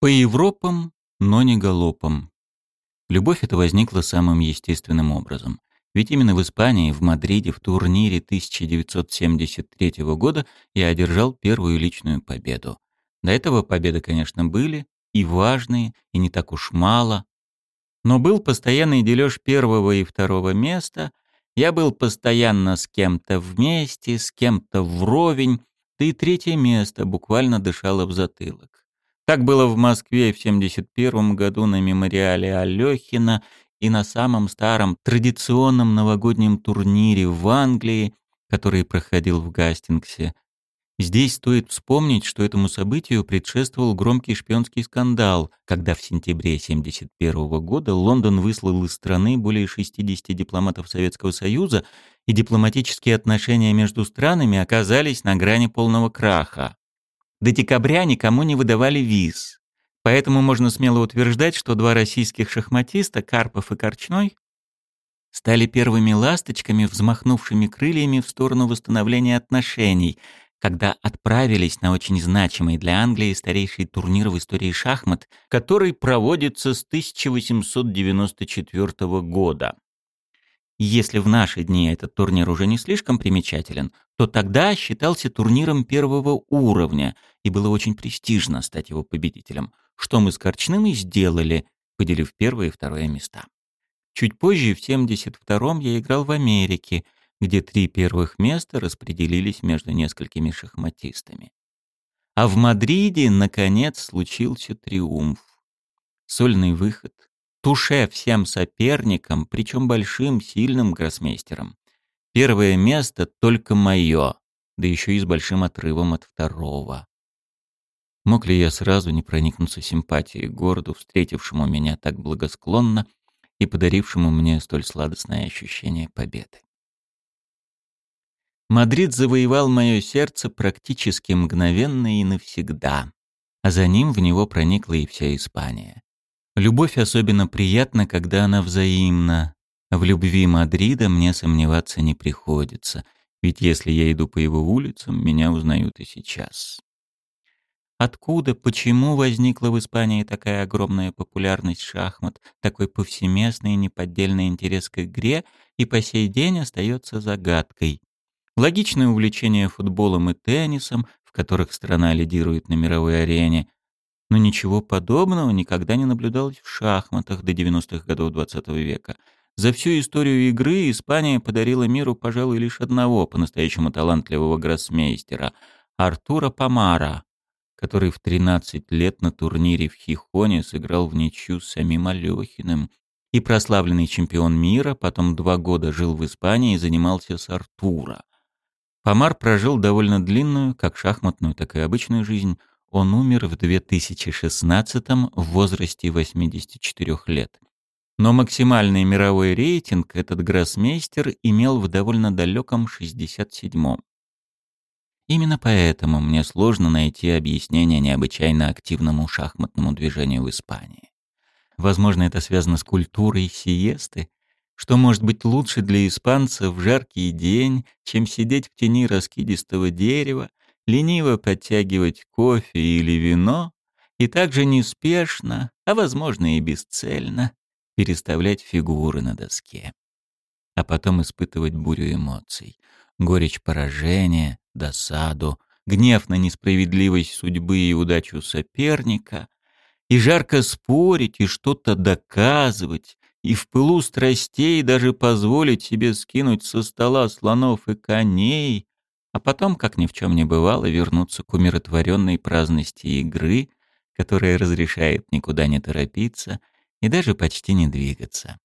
По Европам, но не галопом. Любовь эта возникла самым естественным образом. Ведь именно в Испании, в Мадриде, в турнире 1973 года я одержал первую личную победу. До этого победы, конечно, были, и важные, и не так уж мало. Но был постоянный дележ первого и второго места, я был постоянно с кем-то вместе, с кем-то вровень, да и третье место буквально дышало в затылок. Так было в Москве в 71 году на мемориале Алёхина и на самом старом традиционном новогоднем турнире в Англии, который проходил в Гастингсе. Здесь стоит вспомнить, что этому событию предшествовал громкий шпионский скандал, когда в сентябре 1971 года Лондон выслал из страны более 60 дипломатов Советского Союза, и дипломатические отношения между странами оказались на грани полного краха. До декабря никому не выдавали виз. Поэтому можно смело утверждать, что два российских шахматиста, Карпов и Корчной, стали первыми ласточками, взмахнувшими крыльями в сторону восстановления отношений, когда отправились на очень значимый для Англии старейший турнир в истории шахмат, который проводится с 1894 года. Если в наши дни этот турнир уже не слишком примечателен, то тогда считался турниром первого уровня, и было очень престижно стать его победителем, что мы с Корчным и сделали, поделив первое и второе места. Чуть позже, в 72-м, я играл в Америке, где три первых места распределились между несколькими шахматистами. А в Мадриде, наконец, случился триумф. Сольный выход, туше всем соперникам, причем большим, сильным гроссмейстером. Первое место только мое, да еще и с большим отрывом от второго. Мог ли я сразу не проникнуться симпатией городу, встретившему меня так благосклонно и подарившему мне столь сладостное ощущение победы? Мадрид завоевал мое сердце практически мгновенно и навсегда, а за ним в него проникла и вся Испания. Любовь особенно приятна, когда она взаимна. В любви Мадрида мне сомневаться не приходится, ведь если я иду по его улицам, меня узнают и сейчас. Откуда, почему возникла в Испании такая огромная популярность шахмат, такой повсеместный и неподдельный интерес к игре и по сей день остается загадкой. Логичное увлечение футболом и теннисом, в которых страна лидирует на мировой арене, но ничего подобного никогда не наблюдалось в шахматах до 90-х годов XX -го века. За всю историю игры Испания подарила миру, пожалуй, лишь одного по-настоящему талантливого гроссмейстера — Артура Помара, который в 13 лет на турнире в Хихоне сыграл в ничью с самим Алёхиным. И прославленный чемпион мира потом два года жил в Испании и занимался с Артура. Помар прожил довольно длинную, как шахматную, так и обычную жизнь, он умер в 2016 в возрасте 84 лет. Но максимальный мировой рейтинг этот гроссмейстер имел в довольно далеком 67-м. Именно поэтому мне сложно найти объяснение необычайно активному шахматному движению в Испании. Возможно, это связано с культурой сиесты, что может быть лучше для испанцев в жаркий день, чем сидеть в тени раскидистого дерева, лениво подтягивать кофе или вино и также неспешно, а возможно и бесцельно, переставлять фигуры на доске. А потом испытывать бурю эмоций, горечь поражения, досаду, гнев на несправедливость судьбы и удачу соперника, и жарко спорить и что-то доказывать, и в пылу страстей даже позволить себе скинуть со стола слонов и коней, а потом, как ни в чем не бывало, вернуться к умиротворенной праздности игры, которая разрешает никуда не торопиться и даже почти не двигаться.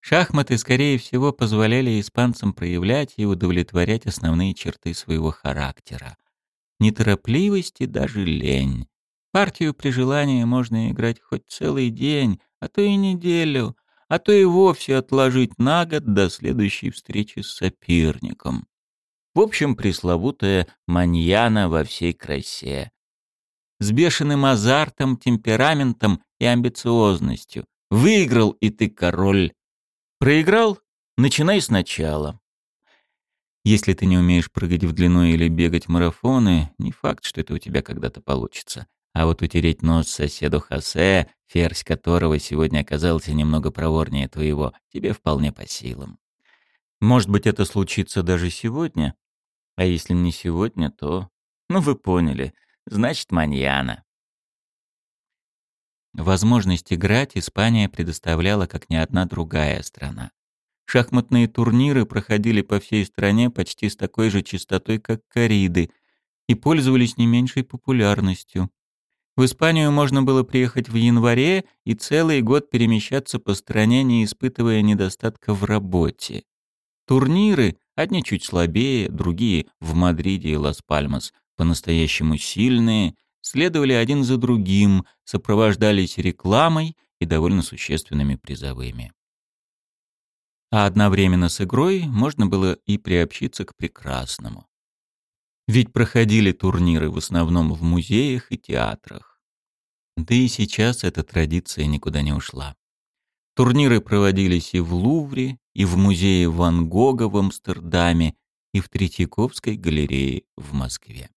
Шахматы, скорее всего, позволяли испанцам проявлять и удовлетворять основные черты своего характера. Неторопливость и даже лень. Партию при желании можно играть хоть целый день, а то и неделю, а то и вовсе отложить на год до следующей встречи с соперником. В общем, пресловутая маньяна во всей красе. С бешеным азартом, темпераментом и амбициозностью. Выиграл, и ты король. Проиграл? Начинай сначала. Если ты не умеешь прыгать в длину или бегать марафоны, не факт, что это у тебя когда-то получится. А вот утереть нос соседу Хосе, ферзь которого сегодня оказался немного проворнее твоего, тебе вполне по силам. Может быть, это случится даже сегодня? А если не сегодня, то... Ну, вы поняли. Значит, маньяна. Возможность играть Испания предоставляла как ни одна другая страна. Шахматные турниры проходили по всей стране почти с такой же частотой, как кориды, и пользовались не меньшей популярностью. В Испанию можно было приехать в январе и целый год перемещаться по стране, не испытывая недостатка в работе. Турниры, одни чуть слабее, другие в Мадриде и Лас-Пальмас, по-настоящему сильные, следовали один за другим, сопровождались рекламой и довольно существенными призовыми а одновременно с игрой можно было и приобщиться к прекрасному. Ведь проходили турниры в основном в музеях и театрах. Да и сейчас эта традиция никуда не ушла. Турниры проводились и в Лувре, и в музее Ван Гога в Амстердаме, и в Третьяковской галерее в Москве.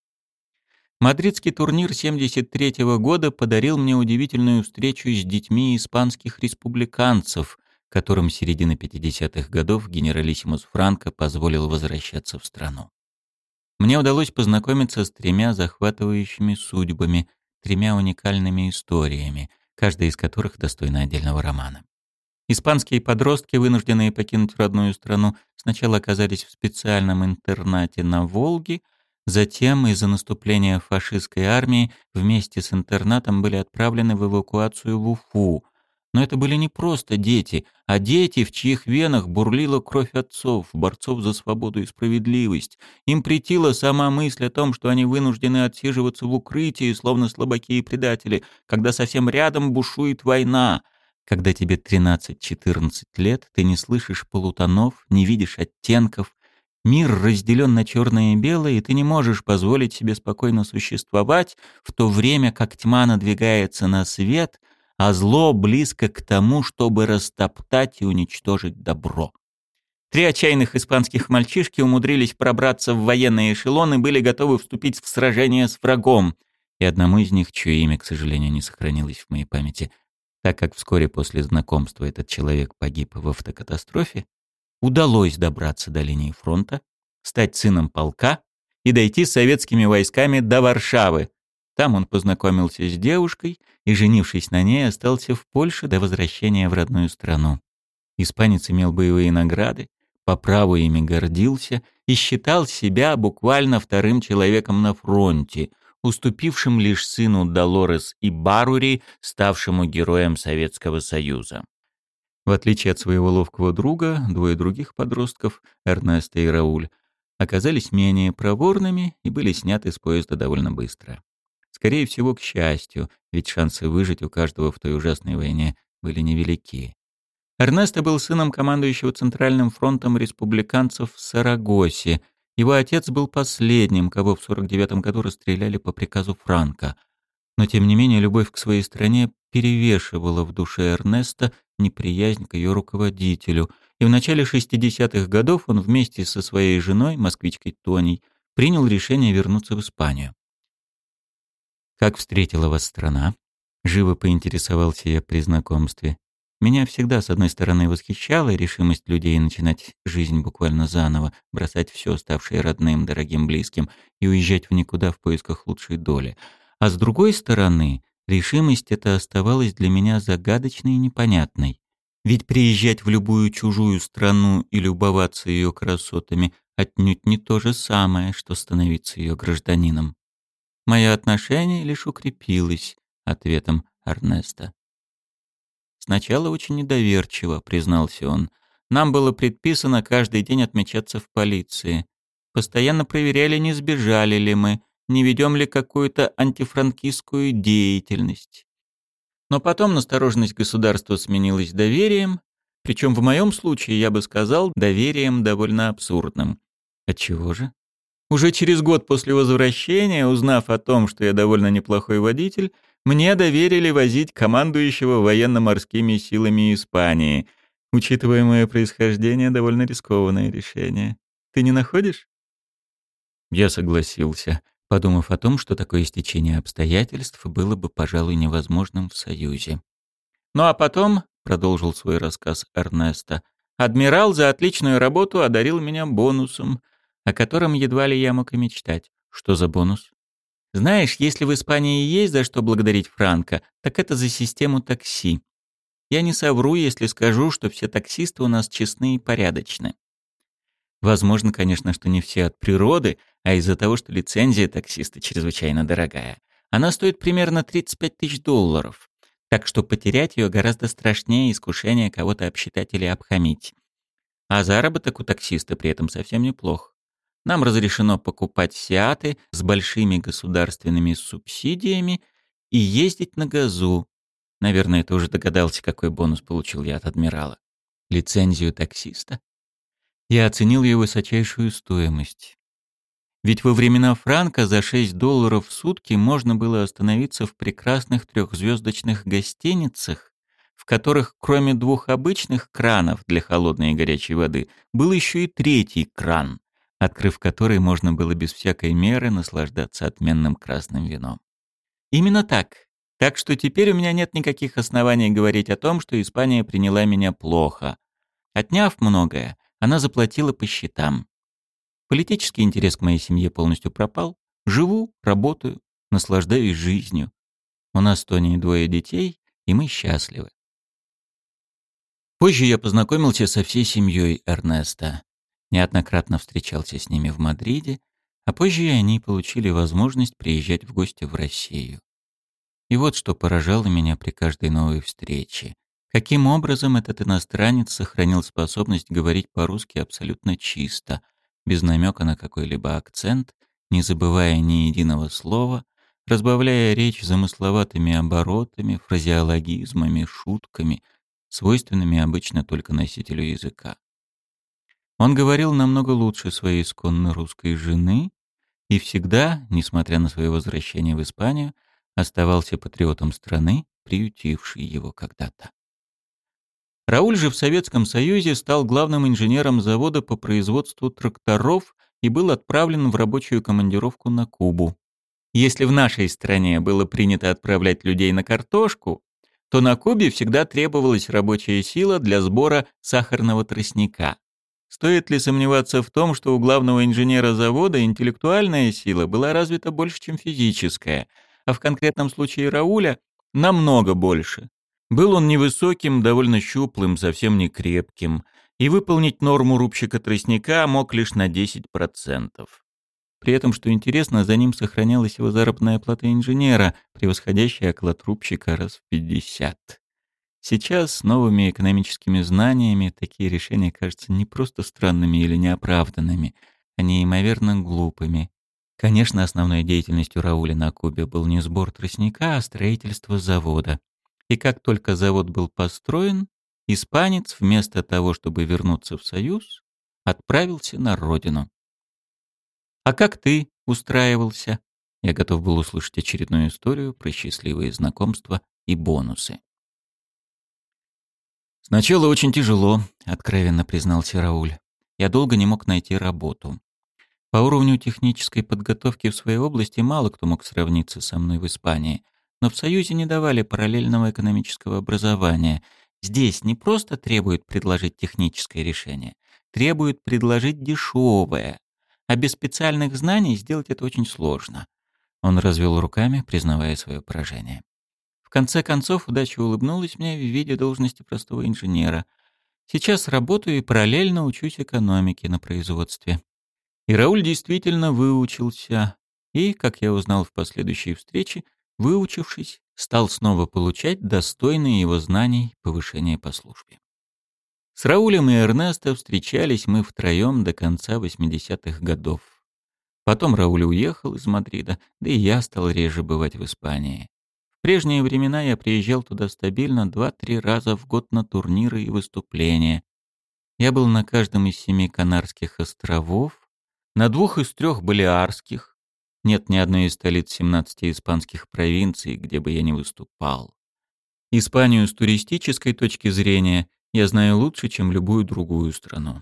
Мадридский турнир 73 -го года подарил мне удивительную встречу с детьми испанских республиканцев, которым середины 50-х годов генералиссимус Франко позволил возвращаться в страну. Мне удалось познакомиться с тремя захватывающими судьбами, тремя уникальными историями, каждая из которых достойна отдельного романа. Испанские подростки, вынужденные покинуть родную страну, сначала оказались в специальном интернате на Волге, затем из-за наступления фашистской армии вместе с интернатом были отправлены в эвакуацию в Уфу, но это были не просто дети, а дети, в чьих венах бурлила кровь отцов, борцов за свободу и справедливость. Им претила сама мысль о том, что они вынуждены отсиживаться в укрытии, словно слабаки и предатели, когда совсем рядом бушует война. Когда тебе 13-14 лет, ты не слышишь полутонов, не видишь оттенков, Мир разделен на черное и белое, и ты не можешь позволить себе спокойно существовать, в то время как тьма надвигается на свет, а зло близко к тому, чтобы растоптать и уничтожить добро. Три отчаянных испанских мальчишки умудрились пробраться в военные и были готовы вступить в сражение с врагом. И одному из них, чье имя, к сожалению, не сохранилось в моей памяти, так как вскоре после знакомства этот человек погиб в автокатастрофе, удалось добраться до линии фронта, стать сыном полка и дойти с советскими войсками до Варшавы, там он познакомился с девушкой и, женившись на ней, остался в Польше до возвращения в родную страну. Испанец имел боевые награды, по праву ими гордился и считал себя буквально вторым человеком на фронте, уступившим лишь сыну Долорес и Барури, ставшему героем Советского Союза. В отличие от своего ловкого друга, двое других подростков, Эрнеста и Рауль, оказались менее проворными и были сняты с поезда довольно быстро. Скорее всего, к счастью, ведь шансы выжить у каждого в той ужасной войне были невелики. Эрнесто был сыном командующего Центральным фронтом республиканцев в Сарагосе. Его отец был последним, кого в 49 году расстреляли по приказу Франка. Но, тем не менее, любовь к своей стране перевешивала в душе Эрнеста неприязнь к ее руководителю, и в начале 60-х годов он вместе со своей женой, москвичкой Тоней, принял решение вернуться в Испанию. «Как встретила вас страна?» Живо поинтересовался я при знакомстве. Меня всегда, с одной стороны, восхищала решимость людей начинать жизнь буквально заново, бросать все, ставшее родным, дорогим, близким, и уезжать в никуда в поисках лучшей доли. А с другой стороны, решимость эта оставалась для меня загадочной и непонятной. Ведь приезжать в любую чужую страну и любоваться ее красотами отнюдь не то же самое, что становиться ее гражданином. Мое отношение лишь укрепилось ответом Эрнеста. Сначала очень недоверчиво, признался он. Нам было предписано каждый день отмечаться в полиции. Постоянно проверяли, не сбежали ли мы, не ведем ли какую-то антифранкистскую деятельность. Но потом настороженность государства сменилась доверием, причем в моем случае, я бы сказал, доверием довольно абсурдным. Отчего же? Уже через год после возвращения, узнав о том, что я довольно неплохой водитель, мне доверили возить командующего военно-морскими силами Испании. Учитывая мое происхождение, довольно рискованное решение. Ты не находишь? Я согласился, подумав о том, что такое стечение обстоятельств было бы, пожалуй, невозможным в Союзе. «Ну а потом», — продолжил свой рассказ Эрнеста, «адмирал за отличную работу одарил меня бонусом, о котором едва ли я мог и мечтать. Что за бонус? Знаешь, если в Испании есть за что благодарить Франко, так это за систему такси. Я не совру, если скажу, что все таксисты у нас честны и порядочны. Возможно, конечно, что не все от природы, а из-за того, что лицензия таксиста чрезвычайно дорогая. Она стоит примерно 35 тысяч долларов. Так что потерять ее гораздо страшнее искушения кого-то обсчитать или обхамить. А заработок у таксиста при этом совсем неплох. Нам разрешено покупать «Сиаты» с большими государственными субсидиями и ездить на газу. Наверное, ты уже догадался, какой бонус получил я от адмирала. Лицензию таксиста. Я оценил ее высочайшую стоимость. Ведь во времена Франка за 6 долларов в сутки можно было остановиться в прекрасных трехзвездочных гостиницах, в которых кроме двух обычных кранов для холодной и горячей воды был еще и третий кран, открыв который можно было без всякой меры наслаждаться отменным красным вином. Именно так. Так что теперь у меня нет никаких оснований говорить о том, что Испания приняла меня плохо. Отняв многое, она заплатила по счетам. Политический интерес к моей семье полностью пропал. Живу, работаю, наслаждаюсь жизнью. У нас с Тони двое детей, и мы счастливы. Позже я познакомился со всей семьей Эрнеста неоднократно встречался с ними в Мадриде, а позже и они получили возможность приезжать в гости в Россию. И вот что поражало меня при каждой новой встрече. Каким образом этот иностранец сохранил способность говорить по-русски абсолютно чисто, без намека на какой-либо акцент, не забывая ни единого слова, разбавляя речь замысловатыми оборотами, фразеологизмами, шутками, свойственными обычно только носителю языка. Он говорил намного лучше своей исконно русской жены и всегда, несмотря на свое возвращение в Испанию, оставался патриотом страны, приютившей его когда-то. Рауль же в Советском Союзе стал главным инженером завода по производству тракторов и был отправлен в рабочую командировку на Кубу. Если в нашей стране было принято отправлять людей на картошку, то на Кубе всегда требовалась рабочая сила для сбора сахарного тростника. Стоит ли сомневаться в том, что у главного инженера завода интеллектуальная сила была развита больше, чем физическая, а в конкретном случае Рауля намного больше. Был он невысоким, довольно щуплым, совсем не крепким, и выполнить норму рубщика тростника мог лишь на 10%. При этом, что интересно, за ним сохранялась его заработная плата инженера, превосходящая оклад рубщика раз в 50. Сейчас с новыми экономическими знаниями такие решения кажутся не просто странными или неоправданными, а неимоверно глупыми. Конечно, основной деятельностью Рауля на Кубе был не сбор тростника, а строительство завода. И как только завод был построен, испанец, вместо того, чтобы вернуться в Союз, отправился на родину. «А как ты устраивался?» Я готов был услышать очередную историю про счастливые знакомства и бонусы. «Сначала очень тяжело», — откровенно признался Рауль. «Я долго не мог найти работу. По уровню технической подготовки в своей области мало кто мог сравниться со мной в Испании, но в Союзе не давали параллельного экономического образования. Здесь не просто требуют предложить техническое решение, требуют предложить дешевое, а без специальных знаний сделать это очень сложно». Он развел руками, признавая свое поражение конце концов, удача улыбнулась мне в виде должности простого инженера. Сейчас работаю и параллельно учусь экономике на производстве. И Рауль действительно выучился. И, как я узнал в последующей встрече, выучившись, стал снова получать достойные его знаний повышение по службе. С Раулем и Эрнесто встречались мы втроем до конца 80-х годов. Потом Рауль уехал из Мадрида, да и я стал реже бывать в Испании. В прежние времена я приезжал туда стабильно два-три раза в год на турниры и выступления. Я был на каждом из семи Канарских островов, на двух из трех Балиарских. Нет ни одной из столиц 17 испанских провинций, где бы я не выступал. Испанию с туристической точки зрения я знаю лучше, чем любую другую страну.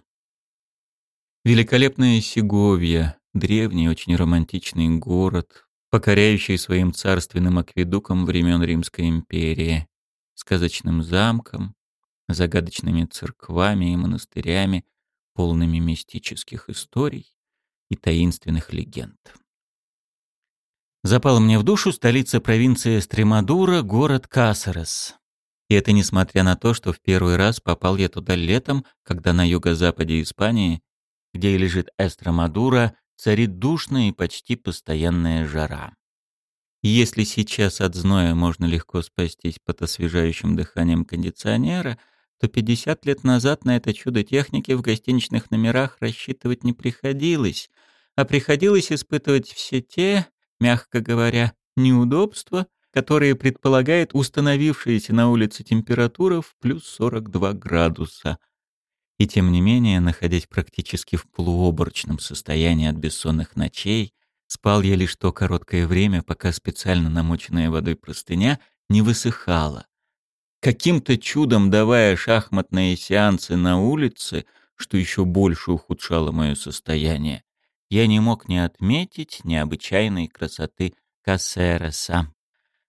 Великолепная Сеговья, древний, очень романтичный город, покоряющий своим царственным акведуком времен Римской империи, сказочным замком, загадочными церквами и монастырями, полными мистических историй и таинственных легенд. Запала мне в душу столица провинции Стремадура, город Касарес. И это несмотря на то, что в первый раз попал я туда летом, когда на юго-западе Испании, где и лежит Эстромадура, царит душная и почти постоянная жара. И если сейчас от зноя можно легко спастись под освежающим дыханием кондиционера, то 50 лет назад на это чудо техники в гостиничных номерах рассчитывать не приходилось, а приходилось испытывать все те, мягко говоря, неудобства, которые предполагает установившаяся на улице температура в плюс 42 градуса. И тем не менее, находясь практически в полуоборочном состоянии от бессонных ночей, спал я лишь то короткое время, пока специально намоченная водой простыня не высыхала. Каким-то чудом давая шахматные сеансы на улице, что еще больше ухудшало мое состояние, я не мог не отметить необычайной красоты Кассереса.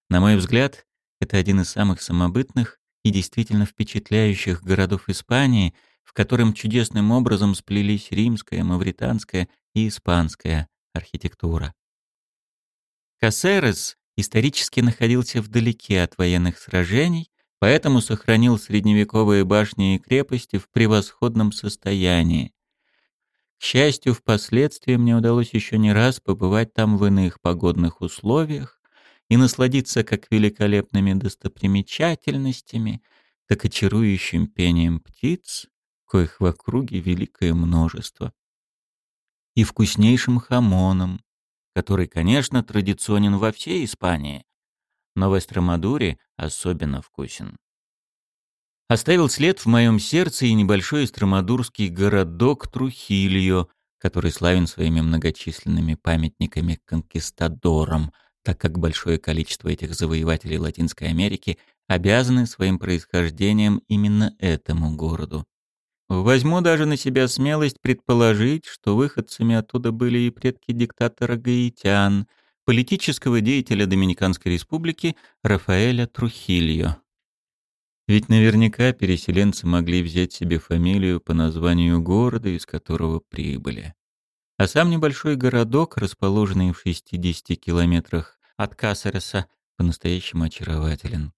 На мой взгляд, это один из самых самобытных и действительно впечатляющих городов Испании, в котором чудесным образом сплелись римская, мавританская и испанская архитектура. Кассерес исторически находился вдалеке от военных сражений, поэтому сохранил средневековые башни и крепости в превосходном состоянии, к счастью, впоследствии мне удалось еще не раз побывать там в иных погодных условиях и насладиться как великолепными достопримечательностями, так и чарующим пением птиц, коих в округе великое множество, и вкуснейшим хамоном, который, конечно, традиционен во всей Испании, но в Эстромадуре особенно вкусен оставил след в моем сердце и небольшой эстромадурский городок Трухильо, который славен своими многочисленными памятниками конкистадорам, так как большое количество этих завоевателей Латинской Америки обязаны своим происхождением именно этому городу. Возьму даже на себя смелость предположить, что выходцами оттуда были и предки диктатора Гаитян, политического деятеля Доминиканской республики Рафаэля Трухильо. Ведь наверняка переселенцы могли взять себе фамилию по названию города, из которого прибыли. А сам небольшой городок, расположенный в 60 километрах от Касареса, по-настоящему очарователен.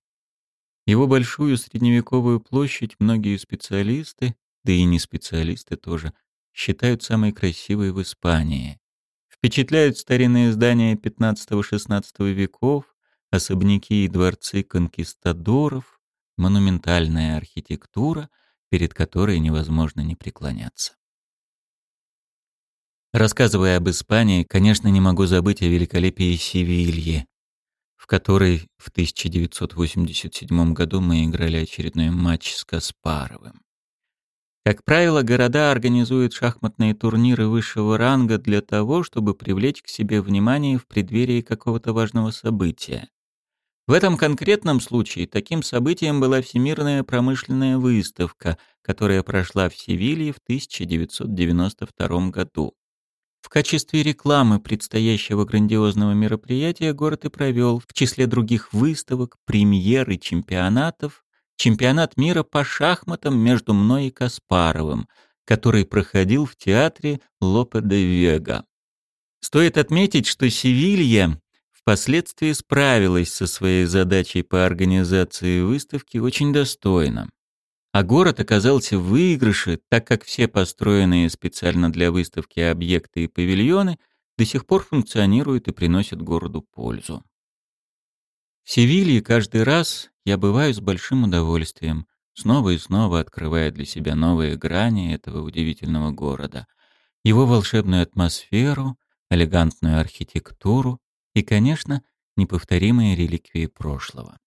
Его большую средневековую площадь многие специалисты, да и не специалисты тоже, считают самой красивой в Испании. Впечатляют старинные здания 15-16 веков, особняки и дворцы конкистадоров, монументальная архитектура, перед которой невозможно не преклоняться. Рассказывая об Испании, конечно, не могу забыть о великолепии Севильи, в которой в 1987 году мы играли очередной матч с Каспаровым. Как правило, города организуют шахматные турниры высшего ранга для того, чтобы привлечь к себе внимание в преддверии какого-то важного события. В этом конкретном случае таким событием была Всемирная промышленная выставка, которая прошла в Севилье в 1992 году. В качестве рекламы предстоящего грандиозного мероприятия город и провел, в числе других выставок, премьер и чемпионатов, чемпионат мира по шахматам между мной и Каспаровым, который проходил в театре Лопе де Вега. Стоит отметить, что Севилья впоследствии справилась со своей задачей по организации выставки очень достойно. А город оказался в выигрыше, так как все построенные специально для выставки объекты и павильоны до сих пор функционируют и приносят городу пользу. В Севилье каждый раз я бываю с большим удовольствием, снова и снова открывая для себя новые грани этого удивительного города, его волшебную атмосферу, элегантную архитектуру, и, конечно, неповторимые реликвии прошлого.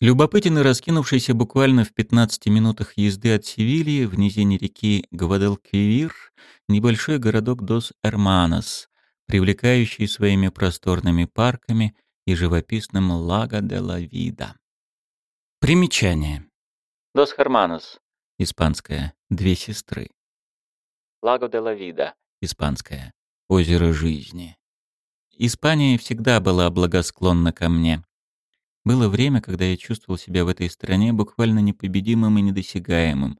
Любопытен и раскинувшийся буквально в 15 минутах езды от Севильи в низине реки Гвадалквивир небольшой городок Дос-Эрманос, привлекающий своими просторными парками и живописным Лаго де ла Вида. Примечание. Дос Херманос, испанское, две сестры. Лаго де ла Вида, испанское, озеро жизни. Испания всегда была благосклонна ко мне. Было время, когда я чувствовал себя в этой стране буквально непобедимым и недосягаемым.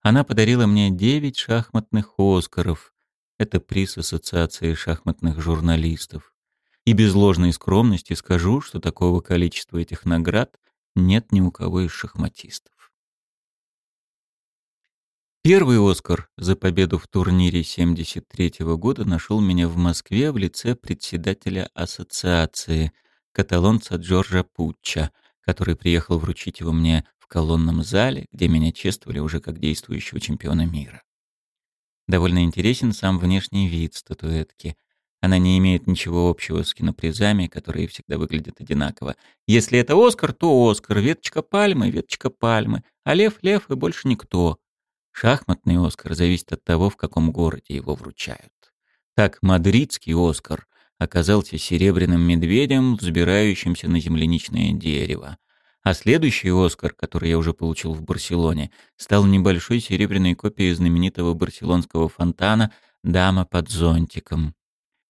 Она подарила мне девять шахматных «Оскаров». Это приз Ассоциации шахматных журналистов. И без ложной скромности скажу, что такого количества этих наград нет ни у кого из шахматистов. Первый «Оскар» за победу в турнире 73 -го года нашел меня в Москве в лице председателя ассоциации, каталонца Джорджа Путча, который приехал вручить его мне в колонном зале, где меня чествовали уже как действующего чемпиона мира. Довольно интересен сам внешний вид статуэтки. Она не имеет ничего общего с кинопризами, которые всегда выглядят одинаково. Если это Оскар, то Оскар, веточка пальмы, веточка пальмы, а лев — лев и больше никто. Шахматный Оскар зависит от того, в каком городе его вручают. Так мадридский Оскар оказался серебряным медведем, взбирающимся на земляничное дерево. А следующий Оскар, который я уже получил в Барселоне, стал небольшой серебряной копией знаменитого барселонского фонтана «Дама под зонтиком».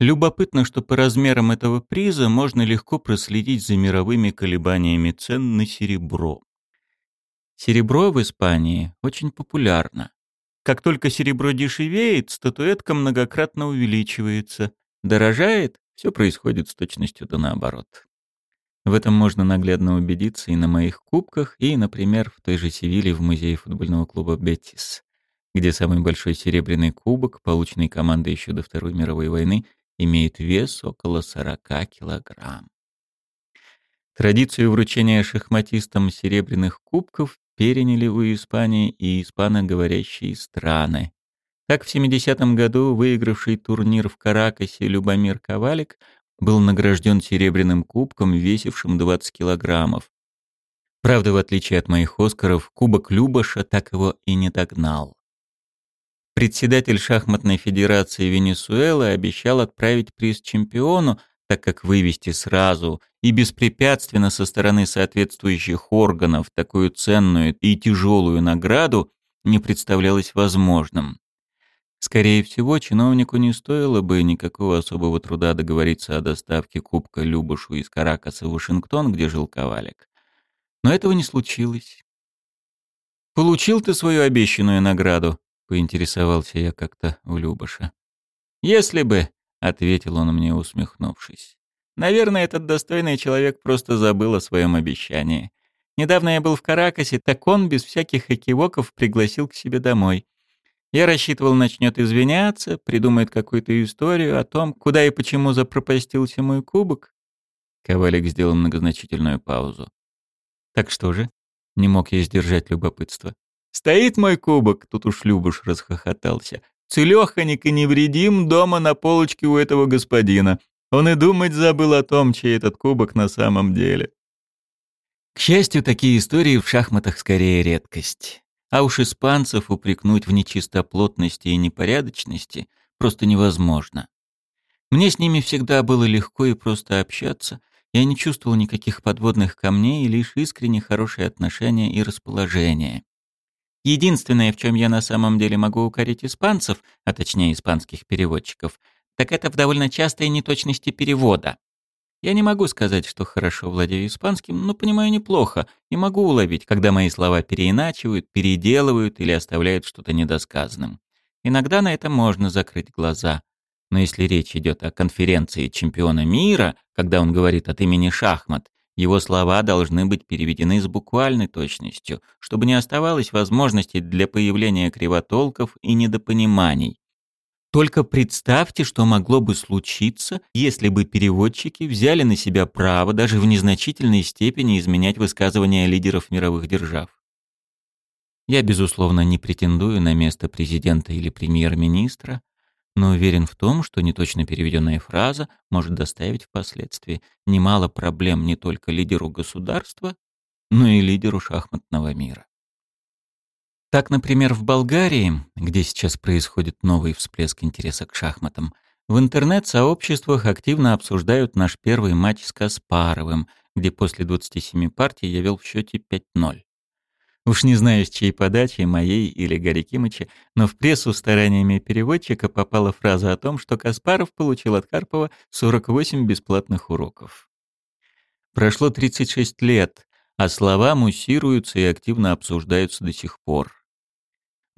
Любопытно, что по размерам этого приза можно легко проследить за мировыми колебаниями цен на серебро. Серебро в Испании очень популярно. Как только серебро дешевеет, статуэтка многократно увеличивается. Дорожает, все происходит с точностью да наоборот. В этом можно наглядно убедиться и на моих кубках, и, например, в той же Севиле в музее футбольного клуба «Бетис», где самый большой серебряный кубок, полученный командой еще до Второй мировой войны, имеет вес около 40 килограмм. Традицию вручения шахматистам серебряных кубков переняли у Испании и испаноговорящие страны. Так в 70-м году выигравший турнир в Каракасе Любомир Ковалик был награжден серебряным кубком, весившим 20 килограммов. Правда, в отличие от моих «Оскаров», кубок Любаша так его и не догнал. Председатель шахматной федерации Венесуэлы обещал отправить приз чемпиону, так как вывести сразу и беспрепятственно со стороны соответствующих органов такую ценную и тяжелую награду не представлялось возможным. Скорее всего, чиновнику не стоило бы никакого особого труда договориться о доставке кубка Любушу из Каракаса в Вашингтон, где жил Ковалик. Но этого не случилось. «Получил ты свою обещанную награду?» — поинтересовался я как-то у Любуша. «Если бы», — ответил он мне, усмехнувшись. «Наверное, этот достойный человек просто забыл о своем обещании. Недавно я был в Каракасе, так он без всяких экивоков пригласил к себе домой. Я рассчитывал, начнет извиняться, придумает какую-то историю о том, куда и почему запропастился мой кубок». Ковалик сделал многозначительную паузу. «Так что же?» — не мог я сдержать любопытство. «Стоит мой кубок!» — тут уж Любуш расхохотался целёханик и невредим дома на полочке у этого господина. Он и думать забыл о том, чей этот кубок на самом деле. К счастью, такие истории в шахматах скорее редкость. А уж испанцев упрекнуть в нечистоплотности и непорядочности просто невозможно. Мне с ними всегда было легко и просто общаться. Я не чувствовал никаких подводных камней, лишь искренне хорошие отношения и расположение. Единственное, в чем я на самом деле могу укорить испанцев, а точнее испанских переводчиков, так это в довольно частой неточности перевода. Я не могу сказать, что хорошо владею испанским, но понимаю неплохо и могу уловить, когда мои слова переиначивают, переделывают или оставляют что-то недосказанным. Иногда на это можно закрыть глаза. Но если речь идет о конференции чемпиона мира, когда он говорит от имени шахмат, его слова должны быть переведены с буквальной точностью, чтобы не оставалось возможности для появления кривотолков и недопониманий. Только представьте, что могло бы случиться, если бы переводчики взяли на себя право даже в незначительной степени изменять высказывания лидеров мировых держав. Я, безусловно, не претендую на место президента или премьер-министра, но уверен в том, что неточно переведенная фраза может доставить впоследствии немало проблем не только лидеру государства, но и лидеру шахматного мира. Так, например, в Болгарии, где сейчас происходит новый всплеск интереса к шахматам, в интернет-сообществах активно обсуждают наш первый матч с Каспаровым, где после 27 партий я вел в счете 5-0. Уж не знаю, с чьей подачи, моей или Гарри Кимыча, но в прессу стараниями переводчика попала фраза о том, что Каспаров получил от Карпова 48 бесплатных уроков. Прошло 36 лет, а слова муссируются и активно обсуждаются до сих пор.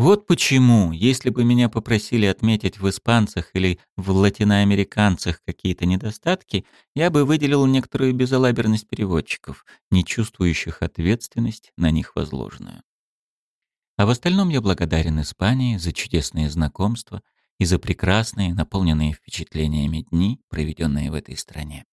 Вот почему, если бы меня попросили отметить в испанцах или в латиноамериканцах какие-то недостатки, я бы выделил некоторую безалаберность переводчиков, не чувствующих ответственность на них возложенную. А в остальном я благодарен Испании за чудесные знакомства и за прекрасные, наполненные впечатлениями дни, проведенные в этой стране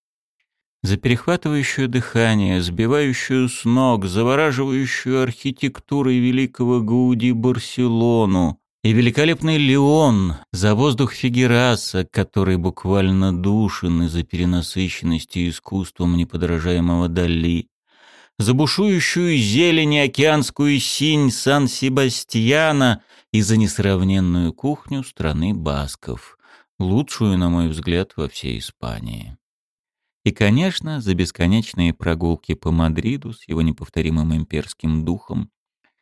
за перехватывающее дыхание, сбивающую с ног, завораживающую архитектурой великого Гауди Барселону и великолепный Леон, за воздух Фигераса, который буквально душен из-за перенасыщенности искусством неподражаемого Дали, за бушующую зелень океанскую синь Сан-Себастьяна и за несравненную кухню страны басков, лучшую, на мой взгляд, во всей Испании. И, конечно, за бесконечные прогулки по Мадриду с его неповторимым имперским духом,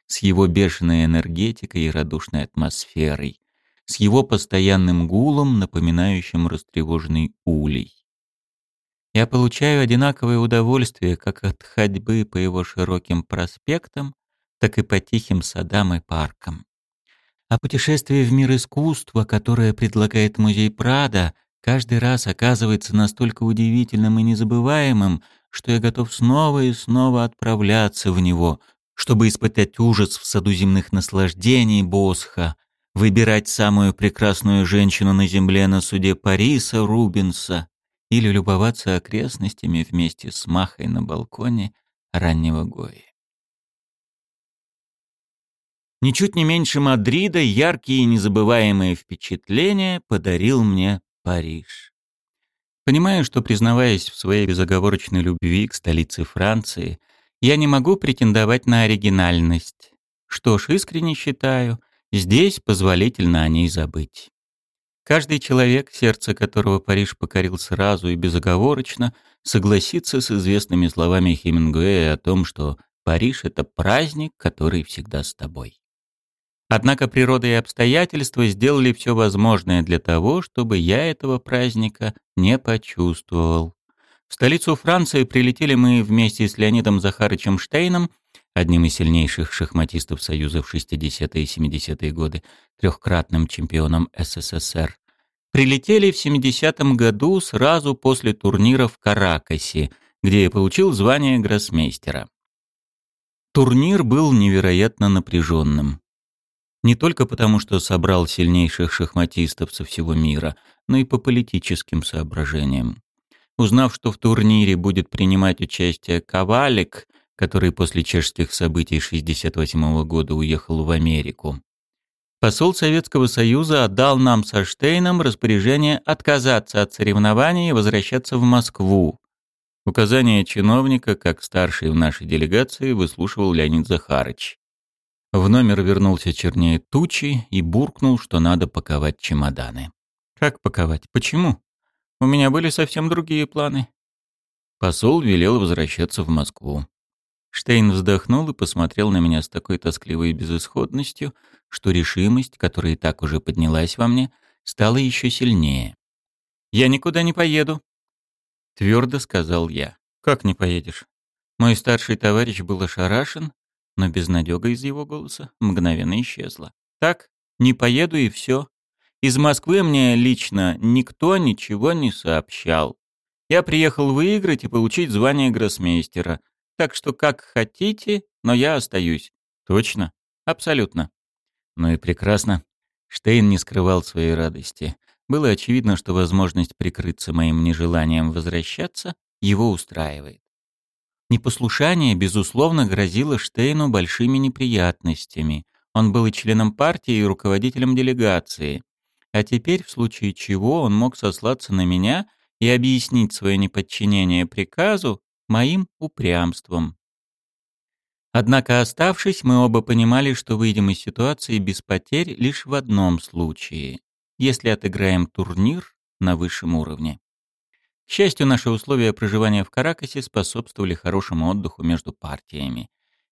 с его бешеной энергетикой и радушной атмосферой, с его постоянным гулом, напоминающим растревоженный улей. Я получаю одинаковое удовольствие как от ходьбы по его широким проспектам, так и по тихим садам и паркам. А путешествие в мир искусства, которое предлагает музей Прада, каждый раз оказывается настолько удивительным и незабываемым, что я готов снова и снова отправляться в него, чтобы испытать ужас в саду земных наслаждений Босха, выбирать самую прекрасную женщину на земле на суде Париса Рубенса или любоваться окрестностями вместе с Махой на балконе раннего Гои. Ничуть не меньше Мадрида яркие и незабываемые впечатления подарил мне Париж. Понимаю, что, признаваясь в своей безоговорочной любви к столице Франции, я не могу претендовать на оригинальность. Что ж, искренне считаю, здесь позволительно о ней забыть. Каждый человек, сердце которого Париж покорил сразу и безоговорочно, согласится с известными словами Хемингуэя о том, что Париж — это праздник, который всегда с тобой. Однако природа и обстоятельства сделали все возможное для того, чтобы я этого праздника не почувствовал. В столицу Франции прилетели мы вместе с Леонидом Захарычем Штейном, одним из сильнейших шахматистов Союза в 60-е и 70-е годы, трехкратным чемпионом СССР. Прилетели в 70-м году сразу после турнира в Каракасе, где я получил звание гроссмейстера. Турнир был невероятно напряженным. Не только потому, что собрал сильнейших шахматистов со всего мира, но и по политическим соображениям. Узнав, что в турнире будет принимать участие Ковалик, который после чешских событий 1968 года уехал в Америку, посол Советского Союза отдал нам со Штейном распоряжение отказаться от соревнований и возвращаться в Москву. Указание чиновника, как старший в нашей делегации, выслушивал Леонид Захарыч. В номер вернулся чернее тучи и буркнул, что надо паковать чемоданы. «Как паковать? Почему? У меня были совсем другие планы». Посол велел возвращаться в Москву. Штейн вздохнул и посмотрел на меня с такой тоскливой безысходностью, что решимость, которая и так уже поднялась во мне, стала еще сильнее. «Я никуда не поеду», — твердо сказал я. «Как не поедешь?» Мой старший товарищ был ошарашен, но безнадега из его голоса мгновенно исчезла. «Так, не поеду и все. Из Москвы мне лично никто ничего не сообщал. Я приехал выиграть и получить звание гроссмейстера. Так что как хотите, но я остаюсь. Точно? Абсолютно. Ну и прекрасно. Штейн не скрывал своей радости. Было очевидно, что возможность прикрыться моим нежеланием возвращаться его устраивает. Непослушание, безусловно, грозило Штейну большими неприятностями. Он был и членом партии, и руководителем делегации. А теперь, в случае чего, он мог сослаться на меня и объяснить свое неподчинение приказу моим упрямством. Однако, оставшись, мы оба понимали, что выйдем из ситуации без потерь лишь в одном случае, если отыграем турнир на высшем уровне. К счастью, наши условия проживания в Каракасе способствовали хорошему отдыху между партиями.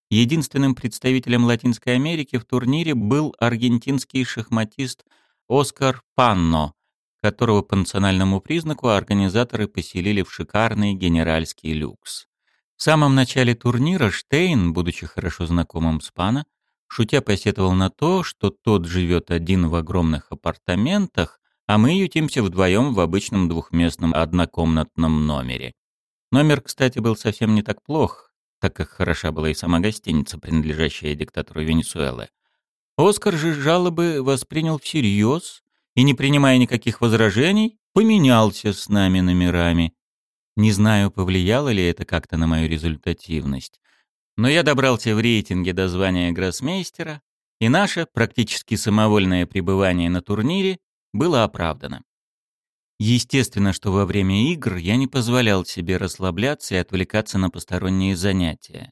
Единственным представителем Латинской Америки в турнире был аргентинский шахматист Оскар Панно, которого по национальному признаку организаторы поселили в шикарный генеральский люкс. В самом начале турнира Штейн, будучи хорошо знакомым с Пана, шутя посетовал на то, что тот живет один в огромных апартаментах, а мы ютимся вдвоем в обычном двухместном однокомнатном номере. Номер, кстати, был совсем не так плох, так как хороша была и сама гостиница, принадлежащая диктатору Венесуэлы. Оскар же жалобы воспринял всерьез и, не принимая никаких возражений, поменялся с нами номерами. Не знаю, повлияло ли это как-то на мою результативность. Но я добрался в рейтинге до звания гроссмейстера, и наше практически самовольное пребывание на турнире было оправдано. Естественно, что во время игр я не позволял себе расслабляться и отвлекаться на посторонние занятия.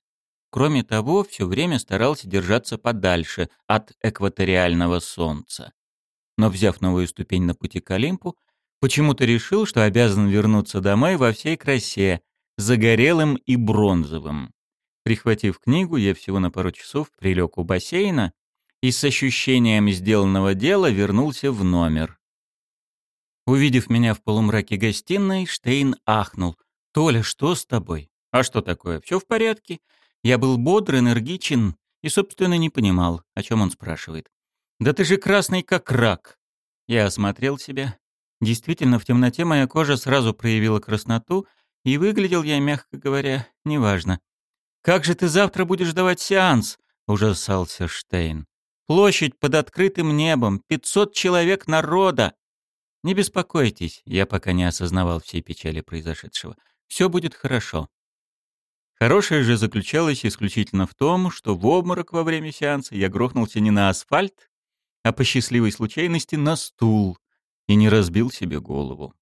Кроме того, все время старался держаться подальше от экваториального солнца. Но взяв новую ступень на пути к Олимпу, почему-то решил, что обязан вернуться домой во всей красе, загорелым и бронзовым. Прихватив книгу, я всего на пару часов прилег у бассейна и с ощущением сделанного дела вернулся в номер. Увидев меня в полумраке гостиной, Штейн ахнул. «Толя, что с тобой?» «А что такое? Все в порядке?» Я был бодр, энергичен и, собственно, не понимал, о чем он спрашивает. «Да ты же красный как рак!» Я осмотрел себя. Действительно, в темноте моя кожа сразу проявила красноту, и выглядел я, мягко говоря, неважно. «Как же ты завтра будешь давать сеанс?» — ужасался Штейн. «Площадь под открытым небом, пятьсот человек народа!» «Не беспокойтесь», — я пока не осознавал всей печали произошедшего. «Все будет хорошо. Хорошее же заключалось исключительно в том, что в обморок во время сеанса я грохнулся не на асфальт, а по счастливой случайности на стул и не разбил себе голову.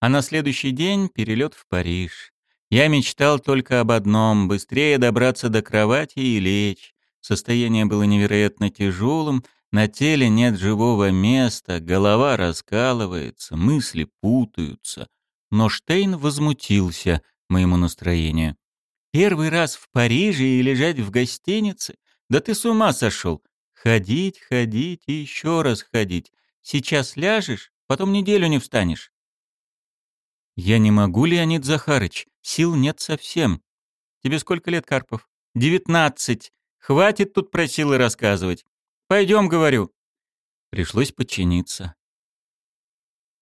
А на следующий день перелет в Париж. Я мечтал только об одном — быстрее добраться до кровати и лечь. Состояние было невероятно тяжелым, на теле нет живого места, голова раскалывается, мысли путаются. Но Штейн возмутился моему настроению. Первый раз в Париже и лежать в гостинице? Да ты с ума сошел. Ходить, ходить и еще раз ходить. Сейчас ляжешь, потом неделю не встанешь. Я не могу, Леонид Захарыч, сил нет совсем. Тебе сколько лет, Карпов? Девятнадцать. Хватит тут про силы рассказывать. Пойдем, говорю. Пришлось подчиниться.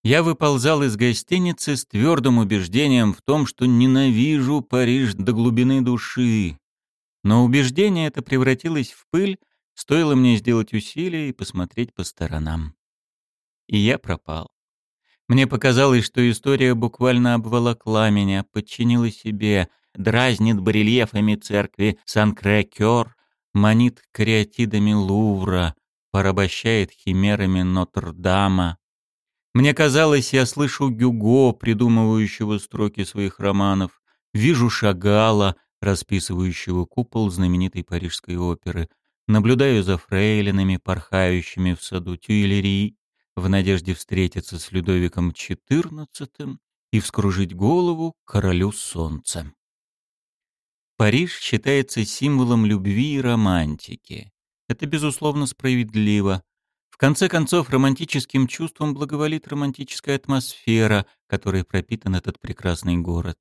Я выползал из гостиницы с твердым убеждением в том, что ненавижу Париж до глубины души. Но убеждение это превратилось в пыль, стоило мне сделать усилие и посмотреть по сторонам. И я пропал. Мне показалось, что история буквально обволокла меня, подчинила себе, дразнит барельефами церкви Сан-Крекер, манит кариатидами Лувра, порабощает химерами Нотр-Дама, мне казалось, я слышу Гюго, придумывающего строки своих романов, вижу Шагала, расписывающего купол знаменитой парижской оперы, наблюдаю за фрейлинами, порхающими в саду Тюильри, в надежде встретиться с Людовиком XIV и вскружить голову королю солнца. Париж считается символом любви и романтики. Это, безусловно, справедливо. В конце концов, романтическим чувством благоволит романтическая атмосфера, которой пропитан этот прекрасный город.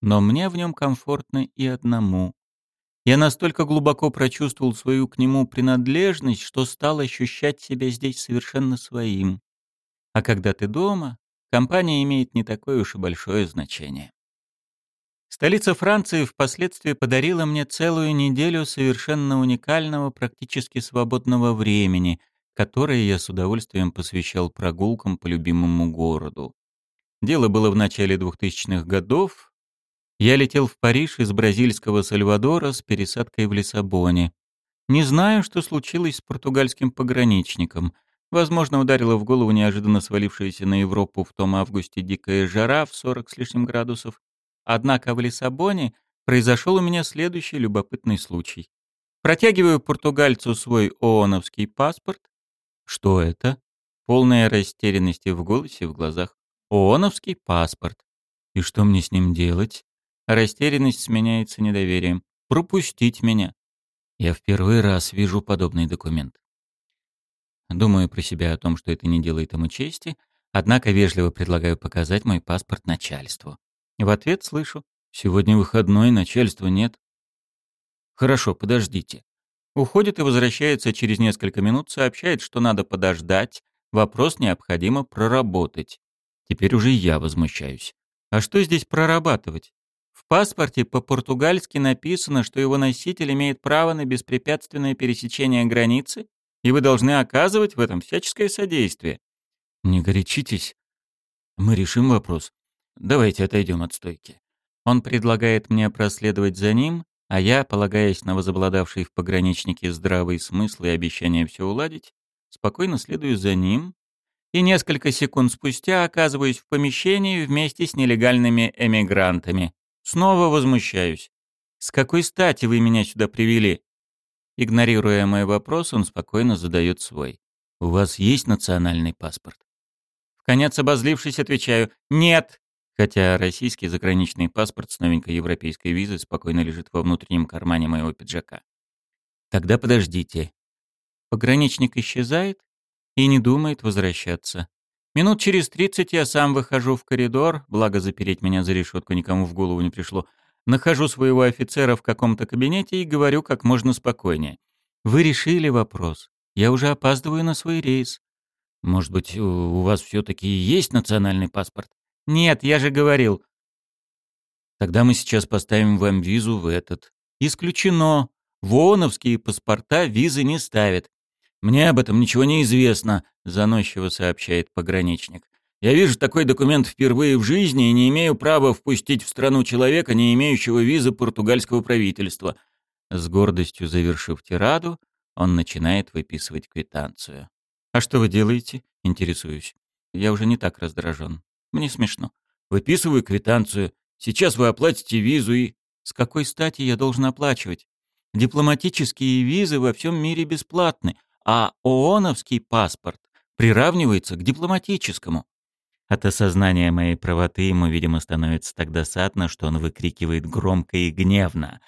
Но мне в нем комфортно и одному. Я настолько глубоко прочувствовал свою к нему принадлежность, что стал ощущать себя здесь совершенно своим. А когда ты дома, компания имеет не такое уж и большое значение. Столица Франции впоследствии подарила мне целую неделю совершенно уникального, практически свободного времени — которые я с удовольствием посвящал прогулкам по любимому городу. Дело было в начале 2000-х годов. Я летел в Париж из бразильского Сальвадора с пересадкой в Лиссабоне. Не знаю, что случилось с португальским пограничником. Возможно, ударила в голову неожиданно свалившаяся на Европу в том августе дикая жара в 40 с лишним градусов. Однако в Лиссабоне произошел у меня следующий любопытный случай. Протягиваю португальцу свой ООНовский паспорт, что это? Полная растерянности в голосе в глазах. ООНовский паспорт. И что мне с ним делать? Растерянность сменяется недоверием. пропустить меня. Я в первый раз вижу подобный документ. Думаю про себя о том, что это не делает ему чести, однако вежливо предлагаю показать мой паспорт начальству. В ответ слышу «Сегодня выходной, начальства нет». «Хорошо, подождите». Уходит и возвращается через несколько минут, сообщает, что надо подождать, вопрос необходимо проработать. Теперь уже я возмущаюсь. А что здесь прорабатывать? В паспорте по-португальски написано, что его носитель имеет право на беспрепятственное пересечение границы, и вы должны оказывать в этом всяческое содействие. Не горячитесь. Мы решим вопрос. Давайте отойдем от стойки. Он предлагает мне проследовать за ним, а я, полагаясь на возобладавший в пограничнике здравый смысл и обещание все уладить, спокойно следую за ним и несколько секунд спустя оказываюсь в помещении вместе с нелегальными эмигрантами. Снова возмущаюсь. «С какой стати вы меня сюда привели?» Игнорируя мой вопрос, он спокойно задает свой. «У вас есть национальный паспорт?» В конец обозлившись, отвечаю «Нет!» Хотя российский заграничный паспорт с новенькой европейской визой спокойно лежит во внутреннем кармане моего пиджака. «Тогда подождите». Пограничник исчезает и не думает возвращаться. Минут через тридцать я сам выхожу в коридор, благо запереть меня за решетку никому в голову не пришло, Нахожу своего офицера в каком-то кабинете и говорю как можно спокойнее. «Вы решили вопрос. Я уже опаздываю на свой рейс». «Может быть, у вас все-таки есть национальный паспорт?» «Нет, я же говорил». «Тогда мы сейчас поставим вам визу в этот». «Исключено. Воновские паспорта визы не ставят». «Мне об этом ничего не известно», — заносчиво сообщает пограничник. Я вижу такой документ впервые в жизни и не имею права впустить в страну человека, не имеющего визы португальского правительства. С гордостью завершив тираду, он начинает выписывать квитанцию. «А что вы делаете?» — интересуюсь. Я уже не так раздражен. Мне смешно. «Выписываю квитанцию. Сейчас вы оплатите визу и...» «С какой стати я должен оплачивать? Дипломатические визы во всем мире бесплатны, а ООНовский паспорт приравнивается к дипломатическому. От осознания моей правоты ему, видимо, становится так досадно, что он выкрикивает громко и гневно.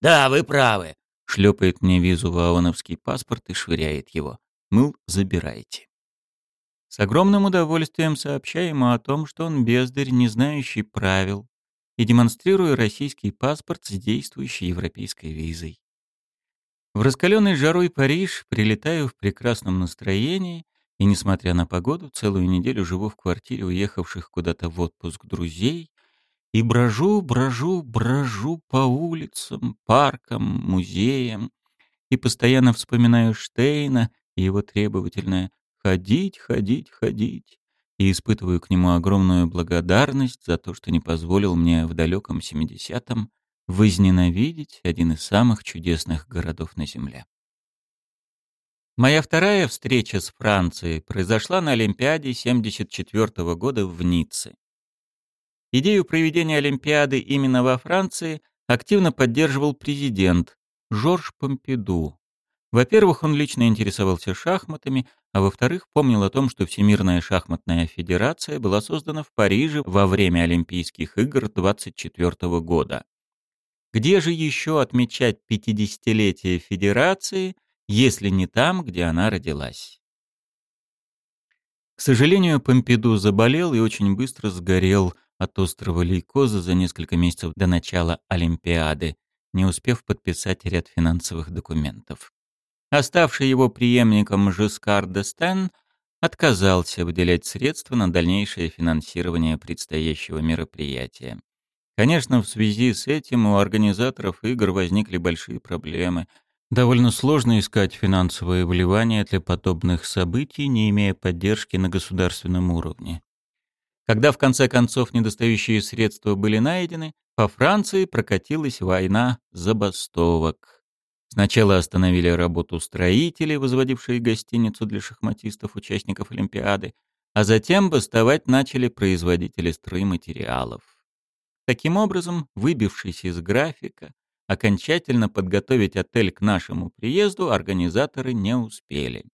«Да, вы правы!» Шлепает мне визу в АОНовский паспорт и швыряет его. Мыл, забирайте. С огромным удовольствием сообщаю ему о том, что он бездарь, не знающий правил, и демонстрирую российский паспорт с действующей европейской визой. В раскаленный жарой Париж прилетаю в прекрасном настроении и, несмотря на погоду, целую неделю живу в квартире уехавших куда-то в отпуск друзей и брожу, брожу, брожу по улицам, паркам, музеям и постоянно вспоминаю Штейна и его требовательное «ходить, ходить, ходить» и испытываю к нему огромную благодарность за то, что не позволил мне в далеком 70-м возненавидеть один из самых чудесных городов на Земле. Моя вторая встреча с Францией произошла на Олимпиаде 74 года в Ницце. Идею проведения Олимпиады именно во Франции активно поддерживал президент Жорж Помпиду. Во-первых, он лично интересовался шахматами, а во-вторых, помнил о том, что Всемирная шахматная федерация была создана в Париже во время Олимпийских игр 24 года. Где же еще отмечать 50-летие федерации – если не там, где она родилась. К сожалению, Помпиду заболел и очень быстро сгорел от острого лейкоза за несколько месяцев до начала Олимпиады, не успев подписать ряд финансовых документов. Оставший его преемником Жискар Дестен отказался выделять средства на дальнейшее финансирование предстоящего мероприятия. Конечно, в связи с этим у организаторов игр возникли большие проблемы – Довольно сложно искать финансовые вливания для подобных событий, не имея поддержки на государственном уровне. Когда в конце концов недостающие средства были найдены, по Франции прокатилась война забастовок. Сначала остановили работу строители, возводившие гостиницу для шахматистов-участников Олимпиады, а затем бастовать начали производители стройматериалов. Таким образом, выбившись из графика, окончательно подготовить отель к нашему приезду организаторы не успели.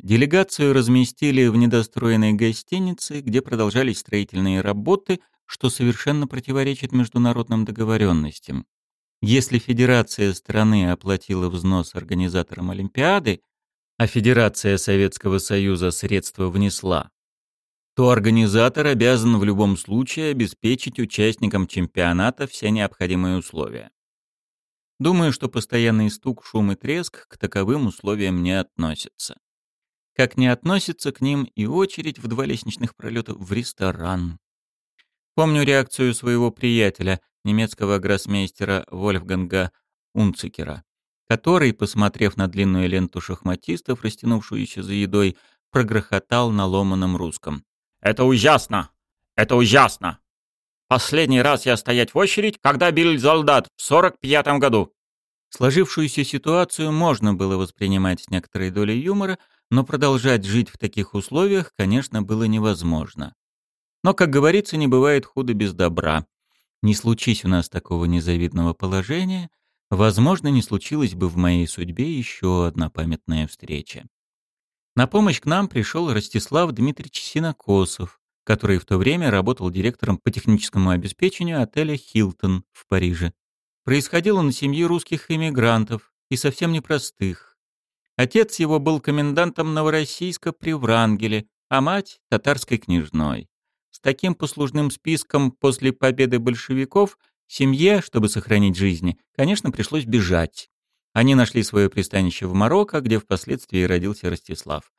Делегацию разместили в недостроенной гостинице, где продолжались строительные работы, что совершенно противоречит международным договоренностям. Если Федерация страны оплатила взнос организаторам Олимпиады, а Федерация Советского Союза средства внесла, то организатор обязан в любом случае обеспечить участникам чемпионата все необходимые условия. Думаю, что постоянный стук, шум и треск к таковым условиям не относятся. Как не относится к ним и очередь в два лестничных пролета в ресторан. Помню реакцию своего приятеля, немецкого гроссмейстера Вольфганга Унцикера, который, посмотрев на длинную ленту шахматистов, растянувшуюся за едой, прогрохотал на ломаном русском. «Это ужасно! Это ужасно! Последний раз я стоять в очередь, когда били солдат в сорок пятом году!» Сложившуюся ситуацию можно было воспринимать с некоторой долей юмора, но продолжать жить в таких условиях, конечно, было невозможно. Но, как говорится, не бывает худо без добра. Не случись у нас такого незавидного положения, возможно, не случилась бы в моей судьбе еще одна памятная встреча. На помощь к нам пришел Ростислав Дмитриевич Синокосов, который в то время работал директором по техническому обеспечению отеля «Хилтон» в Париже. Происходил он из семьи русских иммигрантов, и совсем непростых. Отец его был комендантом Новороссийска при Врангеле, а мать — татарской княжной. С таким послужным списком после победы большевиков семье, чтобы сохранить жизни, конечно, пришлось бежать. Они нашли свое пристанище в Марокко, где впоследствии родился Ростислав.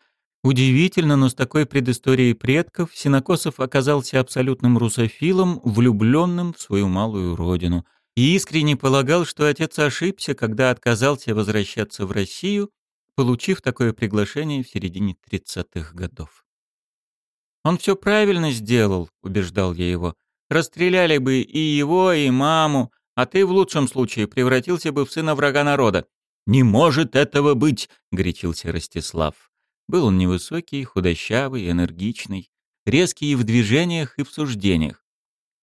Удивительно, но с такой предысторией предков Синокосов оказался абсолютным русофилом, влюбленным в свою малую родину, и искренне полагал, что отец ошибся, когда отказался возвращаться в Россию, получив такое приглашение в середине 30-х годов. «Он все правильно сделал», — убеждал я его. «Расстреляли бы и его, и маму, а ты в лучшем случае превратился бы в сына врага народа». «Не может этого быть!» — горячился Ростислав. Был он невысокий, худощавый, энергичный, резкий и в движениях, и в суждениях.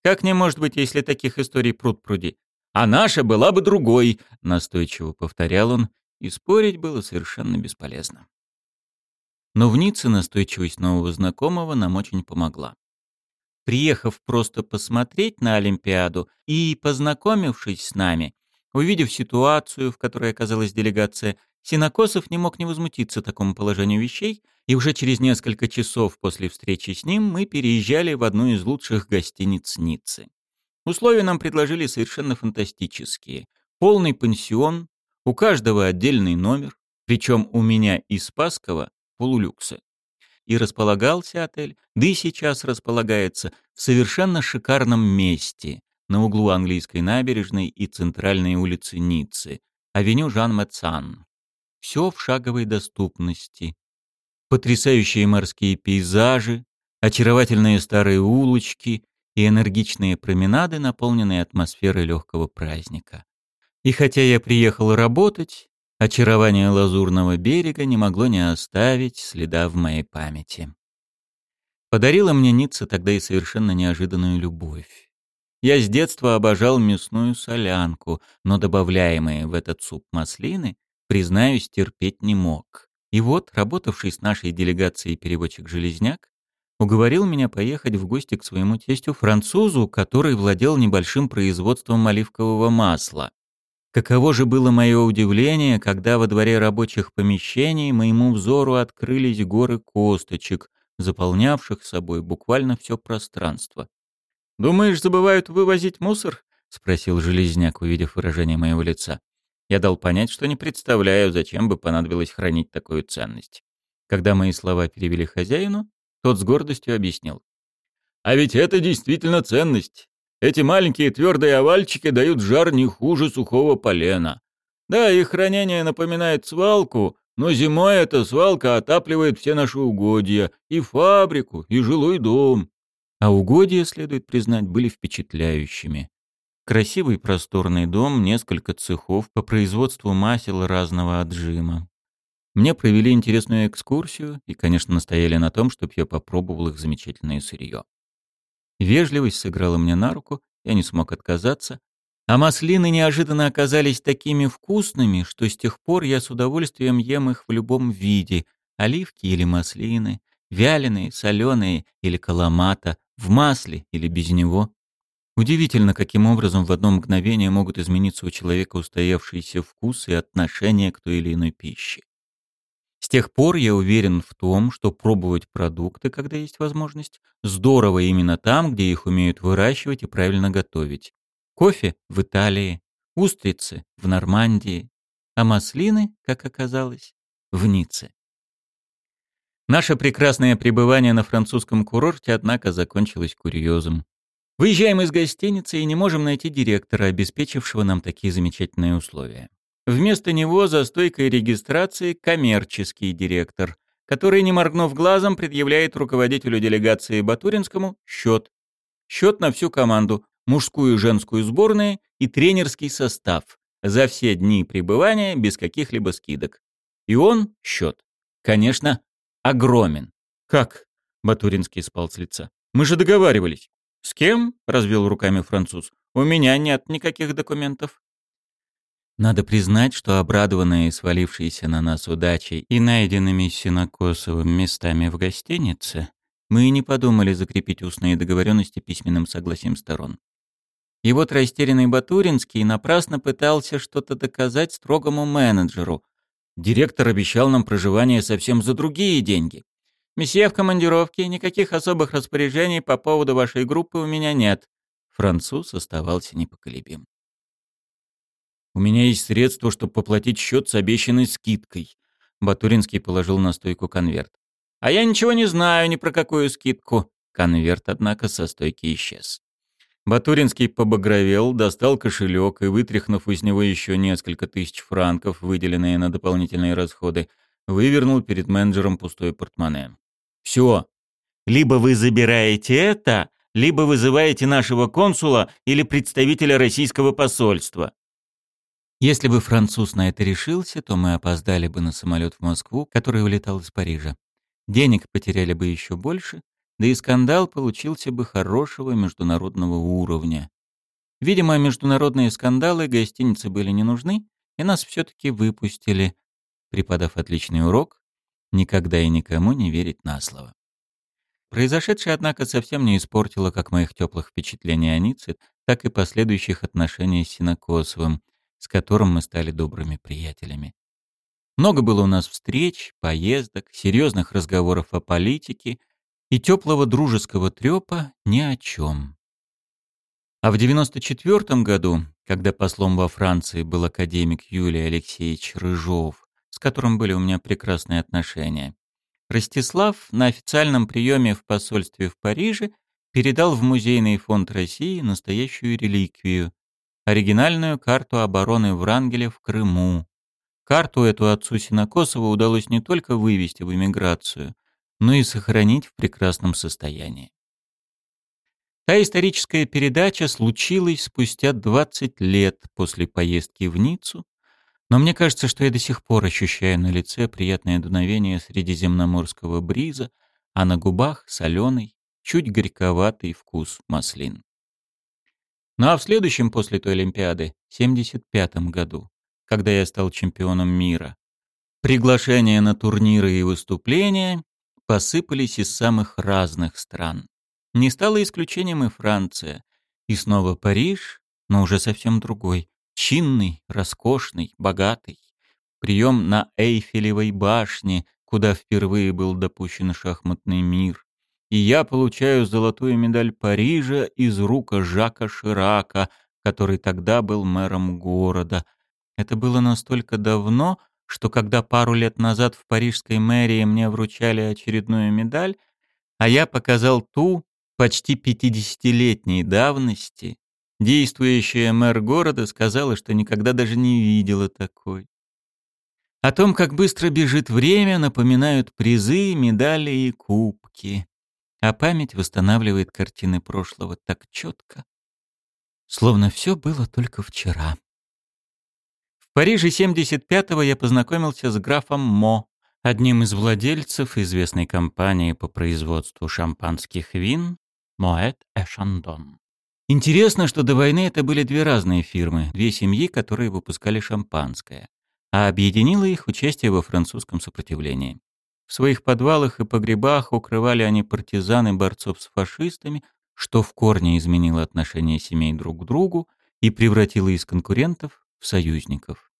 «Как не может быть, если таких историй пруд-пруди? А наша была бы другой!» — настойчиво повторял он, и спорить было совершенно бесполезно. Но в Ницце настойчивость нового знакомого нам очень помогла. Приехав просто посмотреть на Олимпиаду и познакомившись с нами, увидев ситуацию, в которой оказалась делегация, Синокосов не мог не возмутиться такому положению вещей, и уже через несколько часов после встречи с ним мы переезжали в одну из лучших гостиниц Ниццы. Условия нам предложили совершенно фантастические. Полный пансион, у каждого отдельный номер, причем у меня и Спасского полулюксы. И располагался отель, да и сейчас располагается, в совершенно шикарном месте, на углу английской набережной и центральной улицы Ниццы, авеню Жан-Мэтсан. Все в шаговой доступности. Потрясающие морские пейзажи, очаровательные старые улочки и энергичные променады, наполненные атмосферой легкого праздника. И хотя я приехал работать, Очарование лазурного берега не могло не оставить следа в моей памяти. Подарила мне Ницца тогда и совершенно неожиданную любовь. Я с детства обожал мясную солянку, но добавляемые в этот суп маслины, признаюсь, терпеть не мог. И вот, работавший с нашей делегацией переводчик Железняк, уговорил меня поехать в гости к своему тестю-французу, который владел небольшим производством оливкового масла. Каково же было мое удивление, когда во дворе рабочих помещений моему взору открылись горы косточек, заполнявших собой буквально все пространство. «Думаешь, забывают вывозить мусор?» — спросил Железняк, увидев выражение моего лица. Я дал понять, что не представляю, зачем бы понадобилось хранить такую ценность. Когда мои слова перевели хозяину, тот с гордостью объяснил. «А ведь это действительно ценность. Эти маленькие твердые овальчики дают жар не хуже сухого полена. Да, их хранение напоминает свалку, но зимой эта свалка отапливает все наши угодья, и фабрику, и жилой дом. А угодья, следует признать, были впечатляющими. Красивый просторный дом, несколько цехов по производству масел разного отжима. Мне провели интересную экскурсию и, конечно, настояли на том, чтобы я попробовал их замечательное сырье. Вежливость сыграла мне на руку, я не смог отказаться. А маслины неожиданно оказались такими вкусными, что с тех пор я с удовольствием ем их в любом виде. Оливки или маслины, вяленые, соленые или каламата, в масле или без него. Удивительно, каким образом в одно мгновение могут измениться у человека устоявшиеся вкусы и отношения к той или иной пище. С тех пор я уверен в том, что пробовать продукты, когда есть возможность, здорово именно там, где их умеют выращивать и правильно готовить. Кофе в Италии, устрицы в Нормандии, а маслины, как оказалось, в Ницце. Наше прекрасное пребывание на французском курорте, однако, закончилось курьезом. Выезжаем из гостиницы и не можем найти директора, обеспечившего нам такие замечательные условия. Вместо него за стойкой регистрации коммерческий директор, который, не моргнув глазом, предъявляет руководителю делегации Батуринскому счет. Счет на всю команду, мужскую и женскую сборные и тренерский состав за все дни пребывания без каких-либо скидок. И он, счет, конечно, огромен. «Как?» — Батуринский спал с лица. «Мы же договаривались». «С кем?» — развел руками француз. «У меня нет никаких документов». Надо признать, что обрадованные свалившиеся на нас удачей и найденными Синокосовым местами в гостинице, мы не подумали закрепить устные договоренности письменным согласием сторон. И вот растерянный Батуринский напрасно пытался что-то доказать строгому менеджеру. Директор обещал нам проживание совсем за другие деньги. «Месье в командировке, никаких особых распоряжений по поводу вашей группы у меня нет». Француз оставался непоколебим. У меня есть средства, чтобы поплатить счет с обещанной скидкой. Батуринский положил на стойку конверт. А я ничего не знаю ни про какую скидку. Конверт, однако, со стойки исчез. Батуринский побагровел, достал кошелек и, вытряхнув из него еще несколько тысяч франков, выделенные на дополнительные расходы, вывернул перед менеджером пустое портмоне. «Все. Либо вы забираете это, либо вызываете нашего консула или представителя российского посольства. Если бы француз на это решился, то мы опоздали бы на самолет в Москву, который улетал из Парижа. Денег потеряли бы еще больше, да и скандал получился бы хорошего международного уровня. Видимо, международные скандалы гостинице были не нужны, и нас все-таки выпустили, преподав отличный урок никогда и никому не верить на слово. Произошедшее, однако, совсем не испортило как моих теплых впечатлений о Ницце, так и последующих отношений с Синокосовым — с которым мы стали добрыми приятелями. Много было у нас встреч, поездок, серьезных разговоров о политике и теплого дружеского трепа ни о чем. А в 94 году, когда послом во Франции был академик Юлий Алексеевич Рыжов, с которым были у меня прекрасные отношения, Ростислав на официальном приеме в посольстве в Париже передал в Музейный фонд России настоящую реликвию оригинальную карту обороны Врангеля в Крыму. Карту эту отцу Синокосову удалось не только вывести в эмиграцию, но и сохранить в прекрасном состоянии. Та историческая передача случилась спустя 20 лет после поездки в Ниццу, но мне кажется, что я до сих пор ощущаю на лице приятное дуновение средиземноморского бриза, а на губах соленый, чуть горьковатый вкус маслин. Ну а в следующем после той Олимпиады, 75-м году, когда я стал чемпионом мира, приглашения на турниры и выступления посыпались из самых разных стран. Не стало исключением и Франция. И снова Париж, но уже совсем другой. Чинный, роскошный, богатый. Прием на Эйфелевой башне, куда впервые был допущен шахматный мир и я получаю золотую медаль Парижа из рук Жака Ширака, который тогда был мэром города. Это было настолько давно, что когда пару лет назад в парижской мэрии мне вручали очередную медаль, а я показал ту почти 50-летней давности, действующая мэр города сказала, что никогда даже не видела такой. О том, как быстро бежит время, напоминают призы, медали и кубки а память восстанавливает картины прошлого так четко, словно все было только вчера. В Париже 75-го я познакомился с графом Мо, одним из владельцев известной компании по производству шампанских вин Moet et Chandon. Интересно, что до войны это были две разные фирмы, две семьи, которые выпускали шампанское, а объединило их участие во французском сопротивлении. В своих подвалах и погребах укрывали они партизан и борцов с фашистами, что в корне изменило отношение семей друг к другу и превратило из конкурентов в союзников.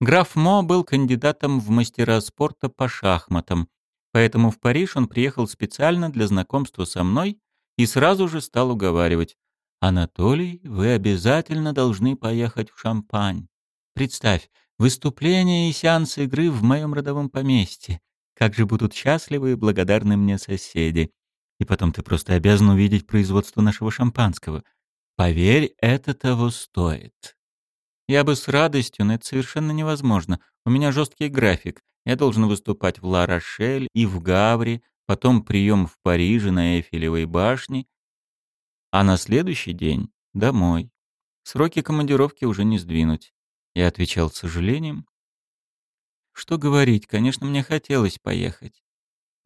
Граф Мо был кандидатом в мастера спорта по шахматам, поэтому в Париж он приехал специально для знакомства со мной и сразу же стал уговаривать. «Анатолий, вы обязательно должны поехать в Шампань. Представь, выступление и сеанс игры в моем родовом поместье. Как же будут счастливы и благодарны мне соседи. И потом ты просто обязан увидеть производство нашего шампанского. Поверь, это того стоит. Я бы с радостью, но это совершенно невозможно. У меня жесткий график. Я должен выступать в Ла-Рошель и в Гаври, потом прием в Париже на Эйфелевой башне, а на следующий день — домой. Сроки командировки уже не сдвинуть. Я отвечал с сожалением. Что говорить, конечно, мне хотелось поехать.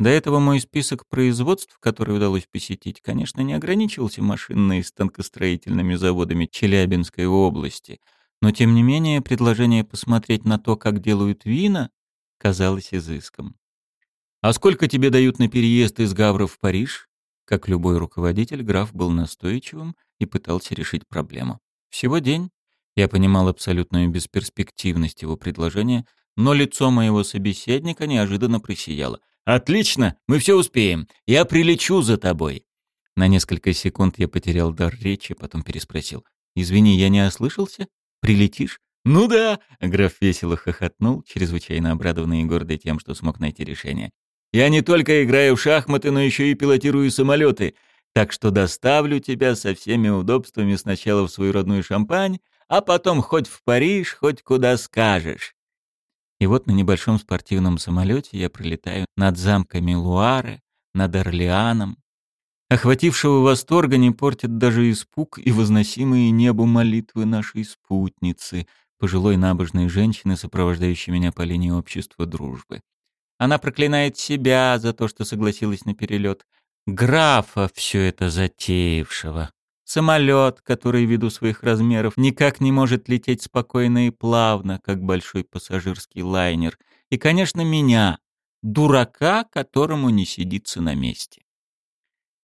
До этого мой список производств, которые удалось посетить, конечно, не ограничивался машинно- и станкостроительными заводами Челябинской области, но тем не менее предложение посмотреть на то, как делают вина, казалось изыском. «А сколько тебе дают на переезд из Гавра в Париж?» Как любой руководитель, граф был настойчивым и пытался решить проблему. «Всего день». Я понимал абсолютную бесперспективность его предложения, но лицо моего собеседника неожиданно просияло. «Отлично, мы все успеем. Я прилечу за тобой». На несколько секунд я потерял дар речи, потом переспросил. «Извини, я не ослышался? Прилетишь?» «Ну да!» — граф весело хохотнул, чрезвычайно обрадованный и гордый тем, что смог найти решение. «Я не только играю в шахматы, но еще и пилотирую самолеты, так что доставлю тебя со всеми удобствами сначала в свою родную Шампань, а потом хоть в Париж, хоть куда скажешь. И вот на небольшом спортивном самолете я пролетаю над замками Луары, над Орлеаном. Охватившего восторга не портит даже испуг и возносимые небу молитвы нашей спутницы, пожилой набожной женщины, сопровождающей меня по линии общества дружбы. Она проклинает себя за то, что согласилась на перелет, графа все это затеявшего. Самолет, который ввиду своих размеров никак не может лететь спокойно и плавно, как большой пассажирский лайнер. И, конечно, меня, дурака, которому не сидится на месте.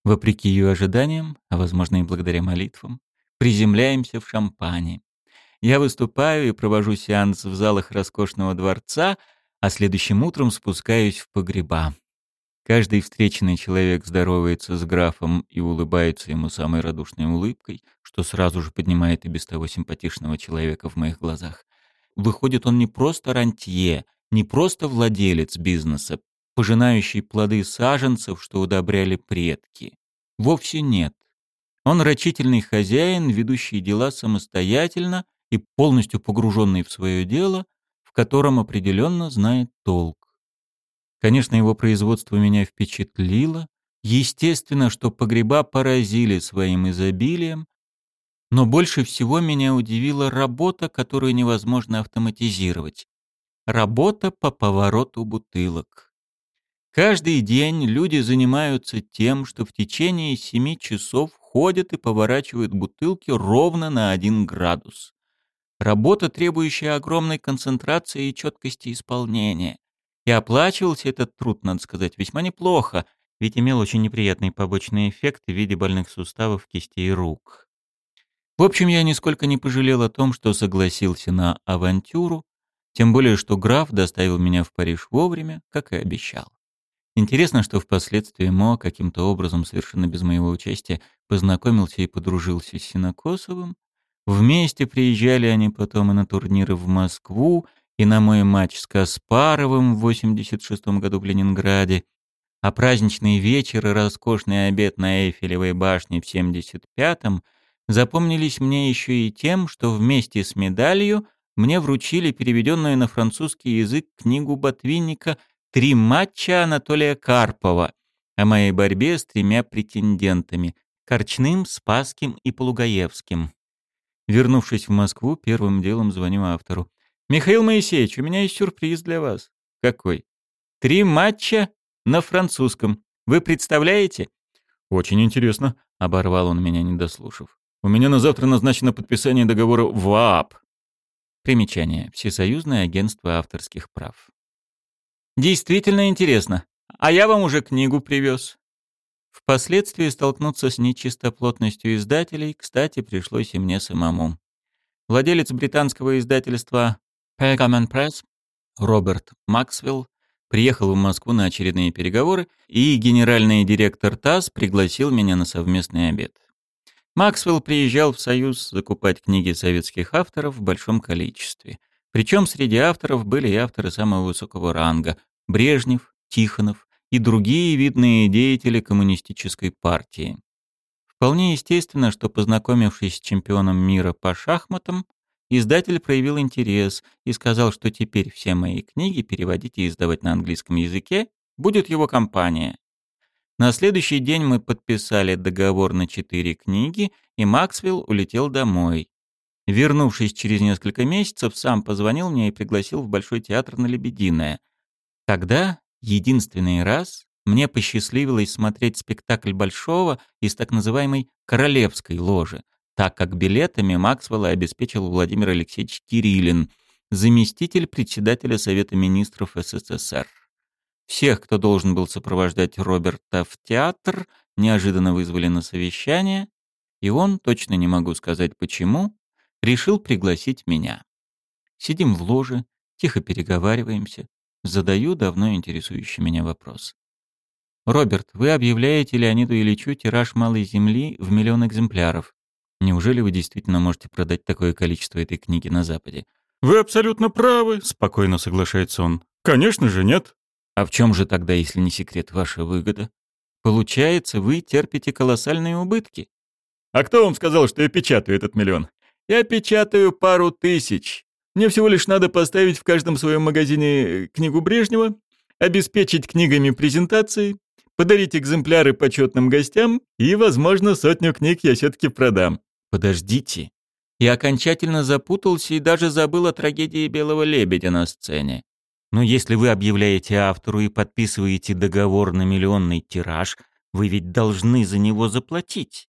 Вопреки ее ожиданиям, а возможно и благодаря молитвам, приземляемся в Шампане. Я выступаю и провожу сеанс в залах роскошного дворца, а следующим утром спускаюсь в погреба. Каждый встреченный человек здоровается с графом и улыбается ему самой радушной улыбкой, что сразу же поднимает и без того симпатичного человека в моих глазах. Выходит, он не просто рантье, не просто владелец бизнеса, пожинающий плоды саженцев, что удобряли предки. Вовсе нет. Он рачительный хозяин, ведущий дела самостоятельно и полностью погруженный в свое дело, в котором определенно знает толк. Конечно, его производство меня впечатлило. Естественно, что погреба поразили своим изобилием, но больше всего меня удивила работа, которую невозможно автоматизировать. Работа по повороту бутылок. Каждый день люди занимаются тем, что в течение семи часов ходят и поворачивают бутылки ровно на один градус. Работа, требующая огромной концентрации и четкости исполнения. И оплачивался этот труд, надо сказать, весьма неплохо, ведь имел очень неприятный побочный эффект в виде больных суставов кистей рук. В общем, я нисколько не пожалел о том, что согласился на авантюру, тем более, что граф доставил меня в Париж вовремя, как и обещал. Интересно, что впоследствии Мо каким-то образом, совершенно без моего участия, познакомился и подружился с Синокосовым. Вместе приезжали они потом и на турниры в Москву, и на мой матч с Каспаровым в 86 году в Ленинграде, а праздничный вечер и роскошный обед на Эйфелевой башне в 75-м запомнились мне еще и тем, что вместе с медалью мне вручили переведенную на французский язык книгу Ботвинника «Три матча Анатолия Карпова» о моей борьбе с тремя претендентами – Корчным, Спасским и Полугаевским. Вернувшись в Москву, первым делом звоню автору. «Михаил Моисеевич, у меня есть сюрприз для вас». «Какой?» «Три матча на французском. Вы представляете?» «Очень интересно», — оборвал он меня, не дослушав. «У меня на завтра назначено подписание договора ВААП». Примечание. Всесоюзное агентство авторских прав. «Действительно интересно. А я вам уже книгу привез». Впоследствии столкнуться с нечистоплотностью издателей, кстати, пришлось и мне самому. Владелец британского издательства Pergamon Press Роберт Максвелл приехал в Москву на очередные переговоры, и генеральный директор ТАСС пригласил меня на совместный обед. Максвелл приезжал в Союз закупать книги советских авторов в большом количестве. Причем среди авторов были и авторы самого высокого ранга – Брежнев, Тихонов и другие видные деятели коммунистической партии. Вполне естественно, что, познакомившись с чемпионом мира по шахматам, издатель проявил интерес и сказал, что теперь все мои книги переводить и издавать на английском языке будет его компания. На следующий день мы подписали договор на четыре книги, и Максвелл улетел домой. Вернувшись через несколько месяцев, сам позвонил мне и пригласил в Большой театр на Лебединое. Тогда, единственный раз, мне посчастливилось смотреть спектакль Большого из так называемой «Королевской ложи», так как билетами Максвелла обеспечил Владимир Алексеевич Кириллин, заместитель председателя Совета министров СССР. Всех, кто должен был сопровождать Роберта в театр, неожиданно вызвали на совещание, и он, точно не могу сказать почему, решил пригласить меня. Сидим в ложе, тихо переговариваемся, задаю давно интересующий меня вопрос. «Роберт, вы объявляете Леониду Ильичу тираж малой земли в миллион экземпляров. Неужели вы действительно можете продать такое количество этой книги на Западе?» «Вы абсолютно правы», — спокойно соглашается он. «Конечно же нет. А в чем же тогда, если не секрет, ваша выгода? Получается, вы терпите колоссальные убытки. А кто вам сказал, что я печатаю этот миллион? Я печатаю пару тысяч. Мне всего лишь надо поставить в каждом своем магазине э, книгу Брежнева, обеспечить книгами презентации, подарить экземпляры почетным гостям и, возможно, сотню книг я все-таки продам. Подождите. Я окончательно запутался и даже забыл о трагедии Белого Лебедя на сцене. Но если вы объявляете автору и подписываете договор на миллионный тираж, вы ведь должны за него заплатить.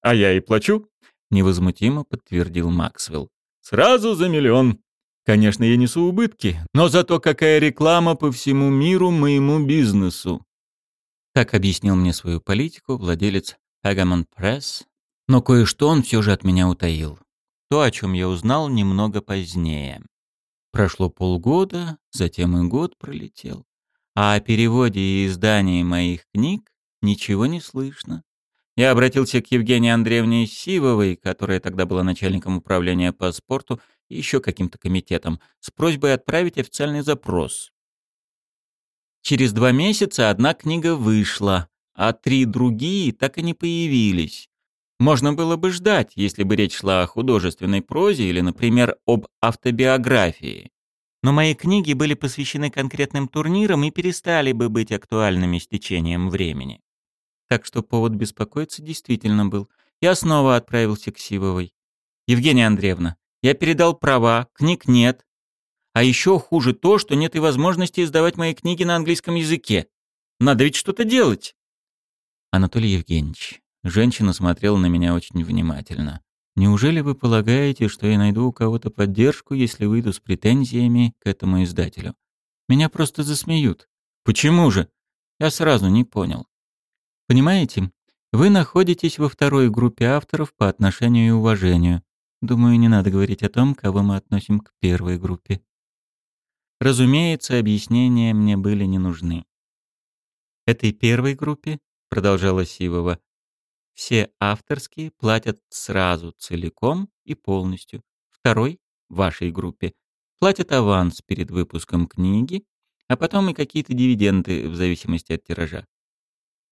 А я и плачу, невозмутимо подтвердил Максвелл. Сразу за миллион. Конечно, я несу убытки, но зато какая реклама по всему миру моему бизнесу. Так объяснил мне свою политику владелец Agamon Press, но кое-что он все же от меня утаил. То, о чем я узнал немного позднее. Прошло полгода, затем и год пролетел. А о переводе и издании моих книг ничего не слышно. Я обратился к Евгении Андреевне Сивовой, которая тогда была начальником управления по спорту и еще каким-то комитетом, с просьбой отправить официальный запрос. Через два месяца одна книга вышла, а три другие так и не появились. Можно было бы ждать, если бы речь шла о художественной прозе или, например, об автобиографии. Но мои книги были посвящены конкретным турнирам и перестали бы быть актуальными с течением времени. Так что повод беспокоиться действительно был. Я снова отправился к Сивовой. «Евгения Андреевна, я передал права, книг нет. А еще хуже то, что нет и возможности издавать мои книги на английском языке. Надо ведь что-то делать». Анатолий Евгеньевич, Женщина смотрела на меня очень внимательно. «Неужели вы полагаете, что я найду у кого-то поддержку, если выйду с претензиями к этому издателю? Меня просто засмеют. Почему же? Я сразу не понял. Понимаете, вы находитесь во второй группе авторов по отношению и уважению. Думаю, не надо говорить о том, кого мы относим к первой группе. Разумеется, объяснения мне были не нужны. Этой первой группе, продолжала Сивова, все авторские платят сразу, целиком и полностью. Второй, в вашей группе, платят аванс перед выпуском книги, а потом и какие-то дивиденды в зависимости от тиража.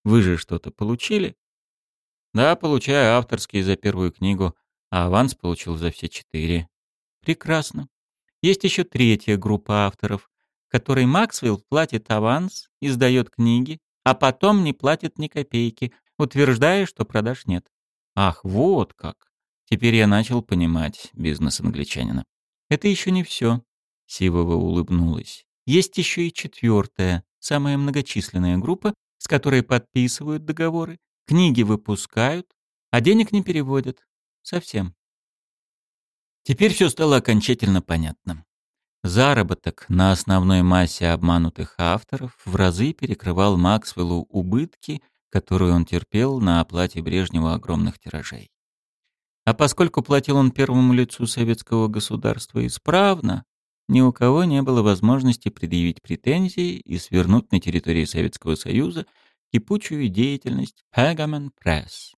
Вы же что-то получили? Да, получаю авторские за первую книгу, а аванс получил за все четыре. Прекрасно. Есть еще третья группа авторов, которой Максвелл платит аванс, издает книги, а потом не платит ни копейки, утверждая, что продаж нет. Ах, вот как. Теперь я начал понимать бизнес англичанина. Это еще не все. Сивова улыбнулась. Есть еще и четвертая, самая многочисленная группа, с которой подписывают договоры, книги выпускают, а денег не переводят. Совсем. Теперь все стало окончательно понятным. Заработок на основной массе обманутых авторов в разы перекрывал Максвеллу убытки которую он терпел на оплате Брежнева огромных тиражей. А поскольку платил он первому лицу советского государства исправно, ни у кого не было возможности предъявить претензии и свернуть на территории Советского Союза кипучую деятельность Pergamon Press.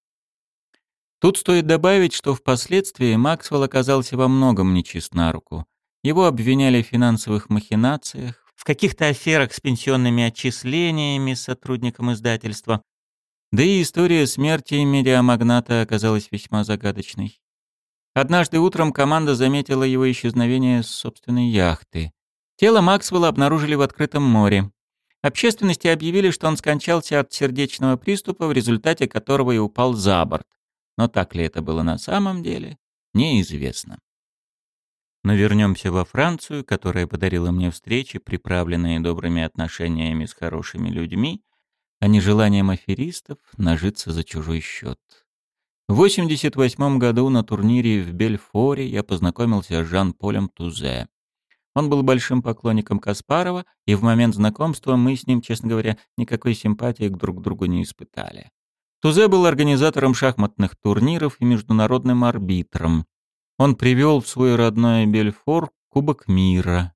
Тут стоит добавить, что впоследствии Максвелл оказался во многом нечист на руку. Его обвиняли в финансовых махинациях, в каких-то аферах с пенсионными отчислениями сотрудникам издательства. Да и история смерти медиамагната оказалась весьма загадочной. Однажды утром команда заметила его исчезновение с собственной яхты. Тело Максвелла обнаружили в открытом море. Общественности объявили, что он скончался от сердечного приступа, в результате которого и упал за борт. Но так ли это было на самом деле, неизвестно. Но вернемся во Францию, которая подарила мне встречи, приправленные добрыми отношениями с хорошими людьми, а не желанием аферистов нажиться за чужой счет. В 1988 году на турнире в Бельфоре я познакомился с Жан-Полем Тузе. Он был большим поклонником Каспарова, и в момент знакомства мы с ним, честно говоря, никакой симпатии к друг другу не испытали. Тузе был организатором шахматных турниров и международным арбитром. Он привел в свой родной Бельфор Кубок мира.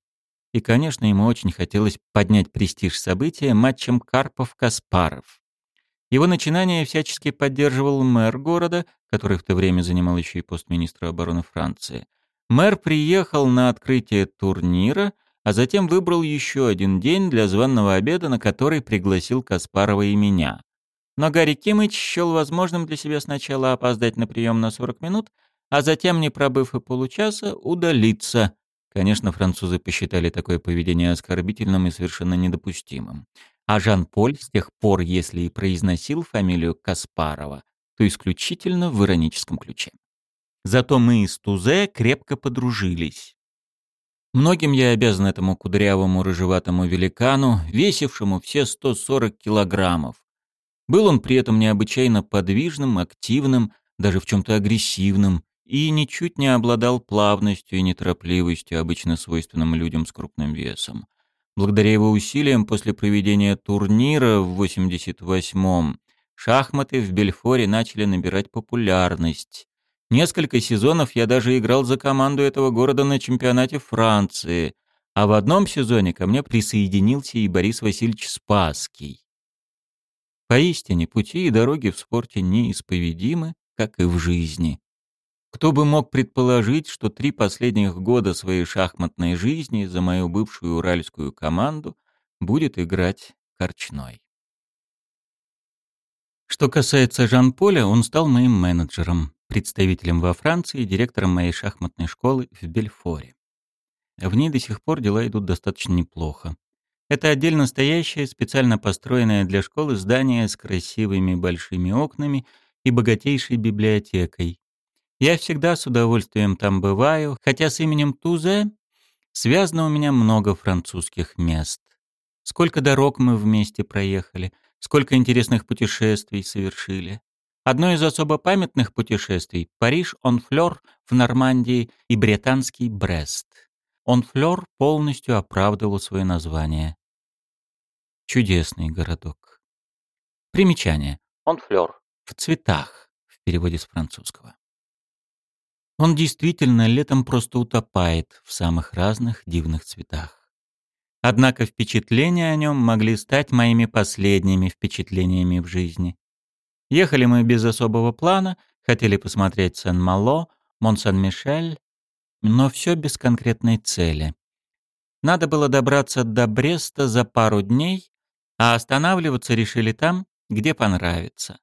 И, конечно, ему очень хотелось поднять престиж события матчем Карпов-Каспаров. Его начинание всячески поддерживал мэр города, который в то время занимал еще и пост министра обороны Франции. Мэр приехал на открытие турнира, а затем выбрал еще один день для званного обеда, на который пригласил Каспарова и меня. Но Гарри Кимыч счел возможным для себя сначала опоздать на прием на 40 минут, а затем, не пробыв и получаса, удалиться. Конечно, французы посчитали такое поведение оскорбительным и совершенно недопустимым. А Жан-Поль с тех пор, если и произносил фамилию Каспарова, то исключительно в ироническом ключе. Зато мы с Тузе крепко подружились. Многим я обязан этому кудрявому рыжеватому великану, весившему все 140 килограммов. Был он при этом необычайно подвижным, активным, даже в чем-то агрессивным, и ничуть не обладал плавностью и неторопливостью, обычно свойственным людям с крупным весом. Благодаря его усилиям после проведения турнира в 88-м шахматы в Бельфоре начали набирать популярность. Несколько сезонов я даже играл за команду этого города на чемпионате Франции, а в одном сезоне ко мне присоединился и Борис Васильевич Спасский. Поистине, пути и дороги в спорте неисповедимы, как и в жизни. Кто бы мог предположить, что три последних года своей шахматной жизни за мою бывшую уральскую команду будет играть Корчной. Что касается Жан-Поля, он стал моим менеджером, представителем во Франции и директором моей шахматной школы в Бельфоре. В ней до сих пор дела идут достаточно неплохо. Это отдельно стоящее, специально построенное для школы здание с красивыми большими окнами и богатейшей библиотекой, я всегда с удовольствием там бываю, хотя с именем Тузе связано у меня много французских мест. Сколько дорог мы вместе проехали, сколько интересных путешествий совершили. Одно из особо памятных путешествий — Париж-Онфлёр в Нормандии и британский Брест. Онфлёр полностью оправдывал свое название. Чудесный городок. Примечание. Онфлёр. В цветах, в переводе с французского. Он действительно летом просто утопает в самых разных дивных цветах. Однако впечатления о нем могли стать моими последними впечатлениями в жизни. Ехали мы без особого плана, хотели посмотреть Сен-Мало, Мон-Сан-Мишель, но все без конкретной цели. Надо было добраться до Бреста за пару дней, а останавливаться решили там, где понравится.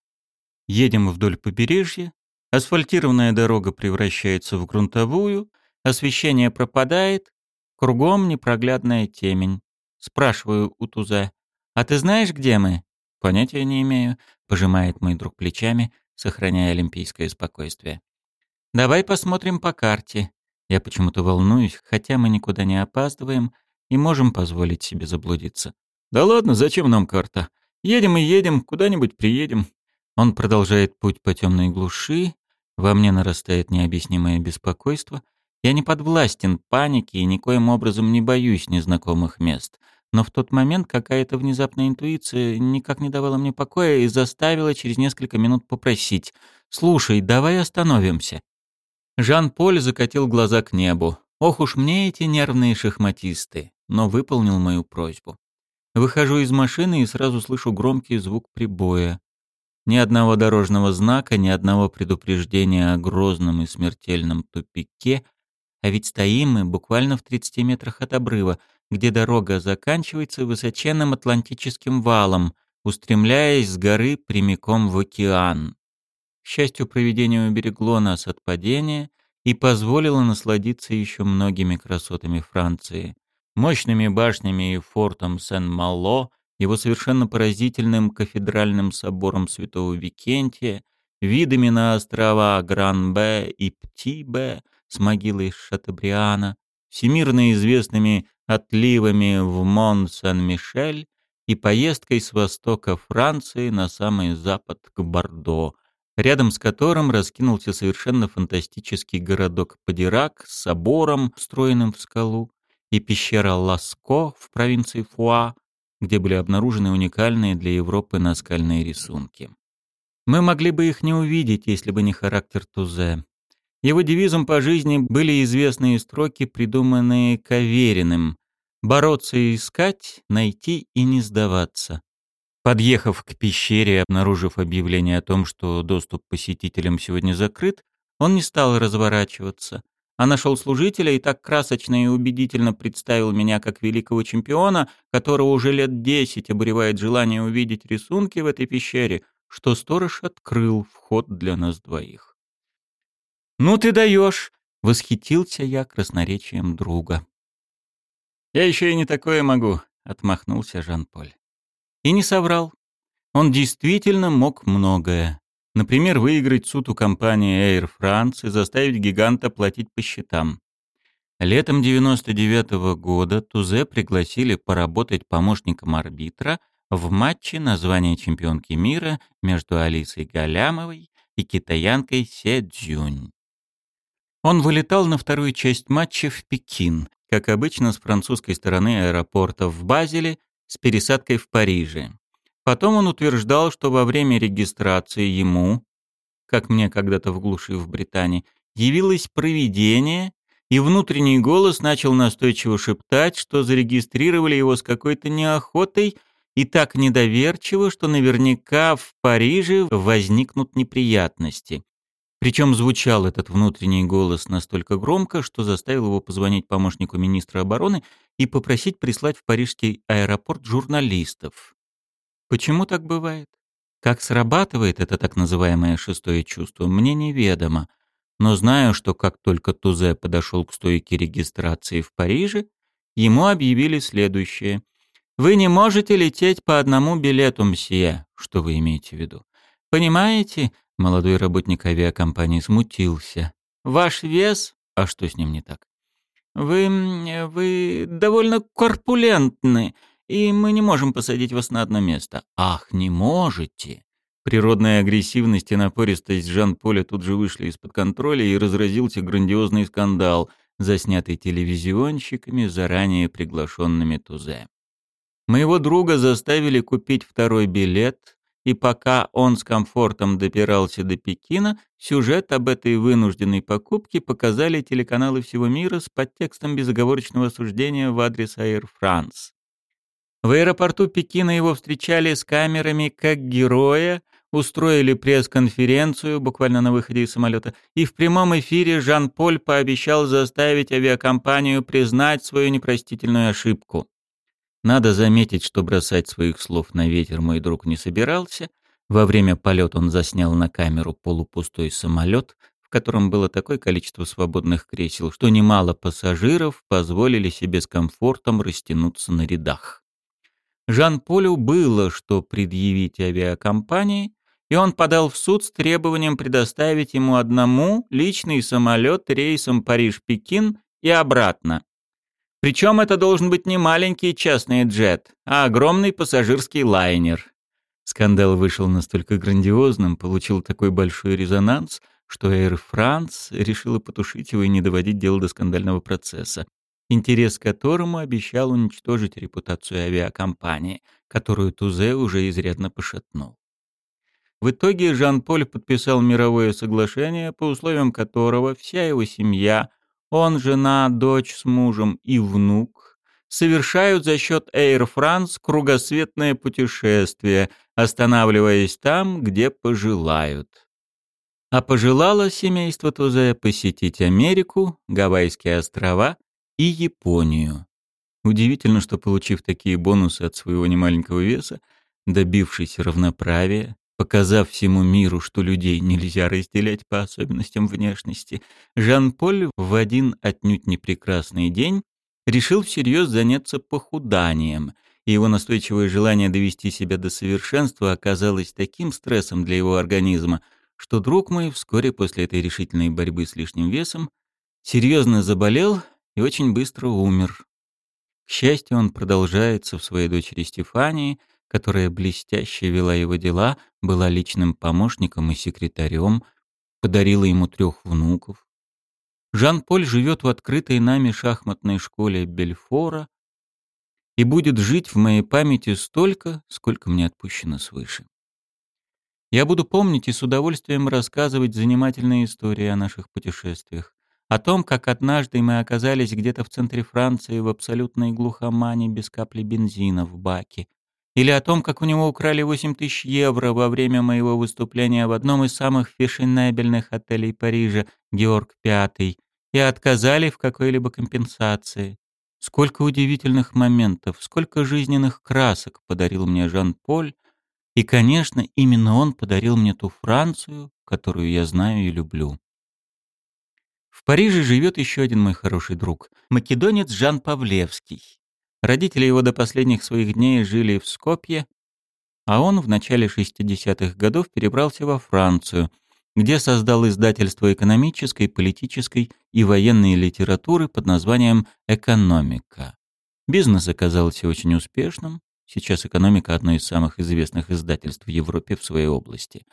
Едем вдоль побережья, Асфальтированная дорога превращается в грунтовую, освещение пропадает, кругом непроглядная темень. Спрашиваю у Туза, «А ты знаешь, где мы?» «Понятия не имею», — пожимает мой друг плечами, сохраняя олимпийское спокойствие. «Давай посмотрим по карте». Я почему-то волнуюсь, хотя мы никуда не опаздываем и можем позволить себе заблудиться. «Да ладно, зачем нам карта? Едем и едем, куда-нибудь приедем». Он продолжает путь по темной глуши, во мне нарастает необъяснимое беспокойство. Я не подвластен панике и никоим образом не боюсь незнакомых мест. Но в тот момент какая-то внезапная интуиция никак не давала мне покоя и заставила через несколько минут попросить «Слушай, давай остановимся». Жан-Поль закатил глаза к небу. Ох уж мне эти нервные шахматисты, но выполнил мою просьбу. Выхожу из машины и сразу слышу громкий звук прибоя. Ни одного дорожного знака, ни одного предупреждения о грозном и смертельном тупике, а ведь стоим мы буквально в 30 метрах от обрыва, где дорога заканчивается высоченным Атлантическим валом, устремляясь с горы прямиком в океан. К счастью, проведение уберегло нас от падения и позволило насладиться еще многими красотами Франции. Мощными башнями и фортом Сен-Мало, его совершенно поразительным кафедральным собором Святого Викентия, видами на острова Гран-Бе и Пти-Бе с могилой Шатабриана, всемирно известными отливами в Мон-Сен-Мишель и поездкой с востока Франции на самый запад к Бордо, рядом с которым раскинулся совершенно фантастический городок Падирак с собором, встроенным в скалу, и пещера Ласко в провинции Фуа, где были обнаружены уникальные для Европы наскальные рисунки. Мы могли бы их не увидеть, если бы не характер Тузе. Его девизом по жизни были известные строки, придуманные Кавериным «Бороться и искать, найти и не сдаваться». Подъехав к пещере и обнаружив объявление о том, что доступ посетителям сегодня закрыт, он не стал разворачиваться, а нашел служителя и так красочно и убедительно представил меня как великого чемпиона, которого уже лет десять обуревает желание увидеть рисунки в этой пещере, что сторож открыл вход для нас двоих. «Ну ты даешь!» — восхитился я красноречием друга. «Я еще и не такое могу», — отмахнулся Жан-Поль. И не соврал. Он действительно мог многое. Например, выиграть суд у компании Air France и заставить гиганта платить по счетам. Летом 99 -го года Тузе пригласили поработать помощником арбитра в матче на звание чемпионки мира между Алисой Галямовой и китаянкой Се Цзюнь. Он вылетал на вторую часть матча в Пекин, как обычно с французской стороны аэропорта в Базеле с пересадкой в Париже. Потом он утверждал, что во время регистрации ему, как мне когда-то в глуши в Британии, явилось провидение, и внутренний голос начал настойчиво шептать, что зарегистрировали его с какой-то неохотой и так недоверчиво, что наверняка в Париже возникнут неприятности. Причем звучал этот внутренний голос настолько громко, что заставил его позвонить помощнику министра обороны и попросить прислать в парижский аэропорт журналистов. Почему так бывает? Как срабатывает это так называемое шестое чувство, мне неведомо. Но знаю, что как только Тузе подошел к стойке регистрации в Париже, ему объявили следующее. «Вы не можете лететь по одному билету, мсье». Что вы имеете в виду? Понимаете, Молодой работник авиакомпании смутился. «Ваш вес? А что с ним не так?» «Вы... вы довольно корпулентны, и мы не можем посадить вас на одно место». «Ах, не можете!» Природная агрессивность и напористость Жан-Поля тут же вышли из-под контроля и разразился грандиозный скандал, заснятый телевизионщиками, заранее приглашенными Тузе. Моего друга заставили купить второй билет, и пока он с комфортом добирался до Пекина, сюжет об этой вынужденной покупке показали телеканалы всего мира с подтекстом безоговорочного осуждения в адрес Air France. В аэропорту Пекина его встречали с камерами как героя, устроили пресс-конференцию буквально на выходе из самолета, и в прямом эфире Жан-Поль пообещал заставить авиакомпанию признать свою непростительную ошибку. Надо заметить, что бросать своих слов на ветер мой друг не собирался. Во время полета он заснял на камеру полупустой самолет, в котором было такое количество свободных кресел, что немало пассажиров позволили себе с комфортом растянуться на рядах. Жан-Полю было что предъявить авиакомпании, и он подал в суд с требованием предоставить ему одному личный самолет рейсом Париж-Пекин и обратно, причем это должен быть не маленький частный джет, а огромный пассажирский лайнер. Скандал вышел настолько грандиозным, получил такой большой резонанс, что Air France решила потушить его и не доводить дело до скандального процесса. Интерес к которому обещал уничтожить репутацию авиакомпании, которую Тузе уже изрядно пошатнул. В итоге Жан-Поль подписал мировое соглашение, по условиям которого вся его семья, он, жена, дочь с мужем и внук, совершают за счет Air France кругосветное путешествие, останавливаясь там, где пожелают. А пожелало семейство Тузе посетить Америку, Гавайские острова и Японию. Удивительно, что, получив такие бонусы от своего немаленького веса, добившись равноправия, показав всему миру, что людей нельзя разделять по особенностям внешности, Жан-Поль в один отнюдь не прекрасный день решил всерьез заняться похуданием, и его настойчивое желание довести себя до совершенства оказалось таким стрессом для его организма, что друг мой вскоре после этой решительной борьбы с лишним весом серьезно заболел и очень быстро умер. К счастью, он продолжается в своей дочери Стефании, которая блестяще вела его дела, была личным помощником и секретарем, подарила ему трех внуков. Жан-Поль живет в открытой нами шахматной школе Бельфора и будет жить в моей памяти столько, сколько мне отпущено свыше. Я буду помнить и с удовольствием рассказывать занимательные истории о наших путешествиях, о том, как однажды мы оказались где-то в центре Франции в абсолютной глухомане без капли бензина в баке, или о том, как у него украли 8 тысяч евро во время моего выступления в одном из самых фешенебельных отелей Парижа, Георг V, и отказали в какой-либо компенсации. Сколько удивительных моментов, сколько жизненных красок подарил мне Жан-Поль, и, конечно, именно он подарил мне ту Францию, которую я знаю и люблю. В Париже живет еще один мой хороший друг, македонец Жан Павлевский. Родители его до последних своих дней жили в Скопье, а он в начале 60-х годов перебрался во Францию, где создал издательство экономической, политической и военной литературы под названием «Экономика». Бизнес оказался очень успешным. Сейчас «Экономика» — одно из самых известных издательств в Европе в своей области —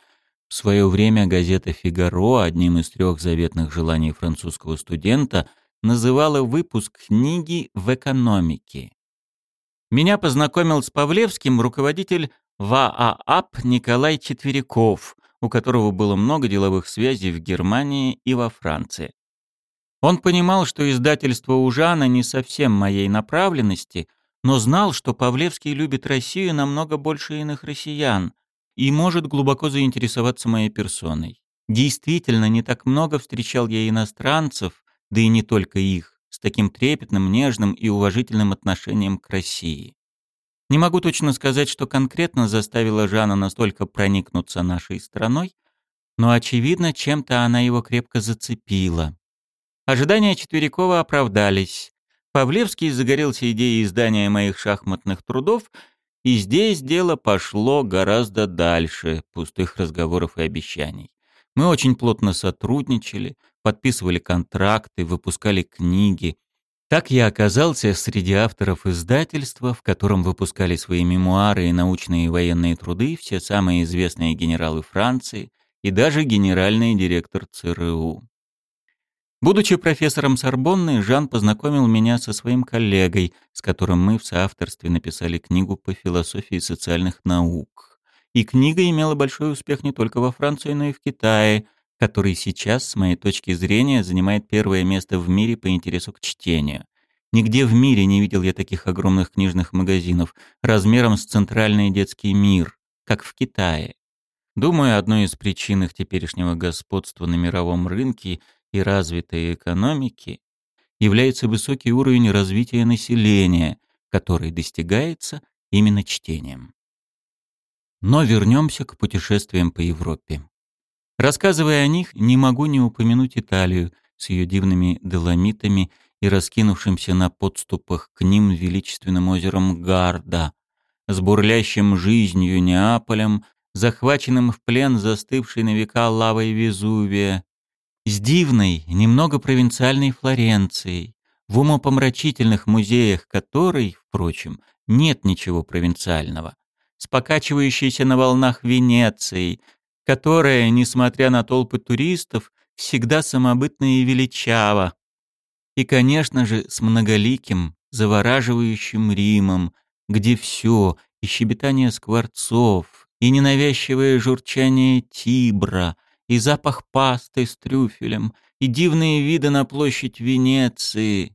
в свое время газета «Фигаро» одним из трех заветных желаний французского студента называла выпуск книги в экономике. Меня познакомил с Павлевским руководитель ВАААП Николай Четверяков, у которого было много деловых связей в Германии и во Франции. Он понимал, что издательство у Жана не совсем моей направленности, но знал, что Павлевский любит Россию намного больше иных россиян, и может глубоко заинтересоваться моей персоной. Действительно, не так много встречал я иностранцев, да и не только их, с таким трепетным, нежным и уважительным отношением к России. Не могу точно сказать, что конкретно заставило Жана настолько проникнуться нашей страной, но, очевидно, чем-то она его крепко зацепила. Ожидания Четверякова оправдались. Павлевский загорелся идеей издания моих шахматных трудов и здесь дело пошло гораздо дальше пустых разговоров и обещаний. Мы очень плотно сотрудничали, подписывали контракты, выпускали книги. Так я оказался среди авторов издательства, в котором выпускали свои мемуары и научные и военные труды все самые известные генералы Франции и даже генеральный директор ЦРУ. Будучи профессором Сорбонны, Жан познакомил меня со своим коллегой, с которым мы в соавторстве написали книгу по философии социальных наук. И книга имела большой успех не только во Франции, но и в Китае, который сейчас, с моей точки зрения, занимает первое место в мире по интересу к чтению. Нигде в мире не видел я таких огромных книжных магазинов, размером с центральный детский мир, как в Китае. Думаю, одной из причин их теперешнего господства на мировом рынке – и развитой экономики является высокий уровень развития населения, который достигается именно чтением. Но вернемся к путешествиям по Европе. Рассказывая о них, не могу не упомянуть Италию с ее дивными доломитами и раскинувшимся на подступах к ним величественным озером Гарда, с бурлящим жизнью Неаполем, захваченным в плен застывшей на века лавой Везувия, с дивной, немного провинциальной Флоренцией, в умопомрачительных музеях которой, впрочем, нет ничего провинциального, с покачивающейся на волнах Венецией, которая, несмотря на толпы туристов, всегда самобытна и величава, И, конечно же, с многоликим, завораживающим Римом, где все, и щебетание скворцов, и ненавязчивое журчание Тибра, и запах пасты с трюфелем, и дивные виды на площадь Венеции,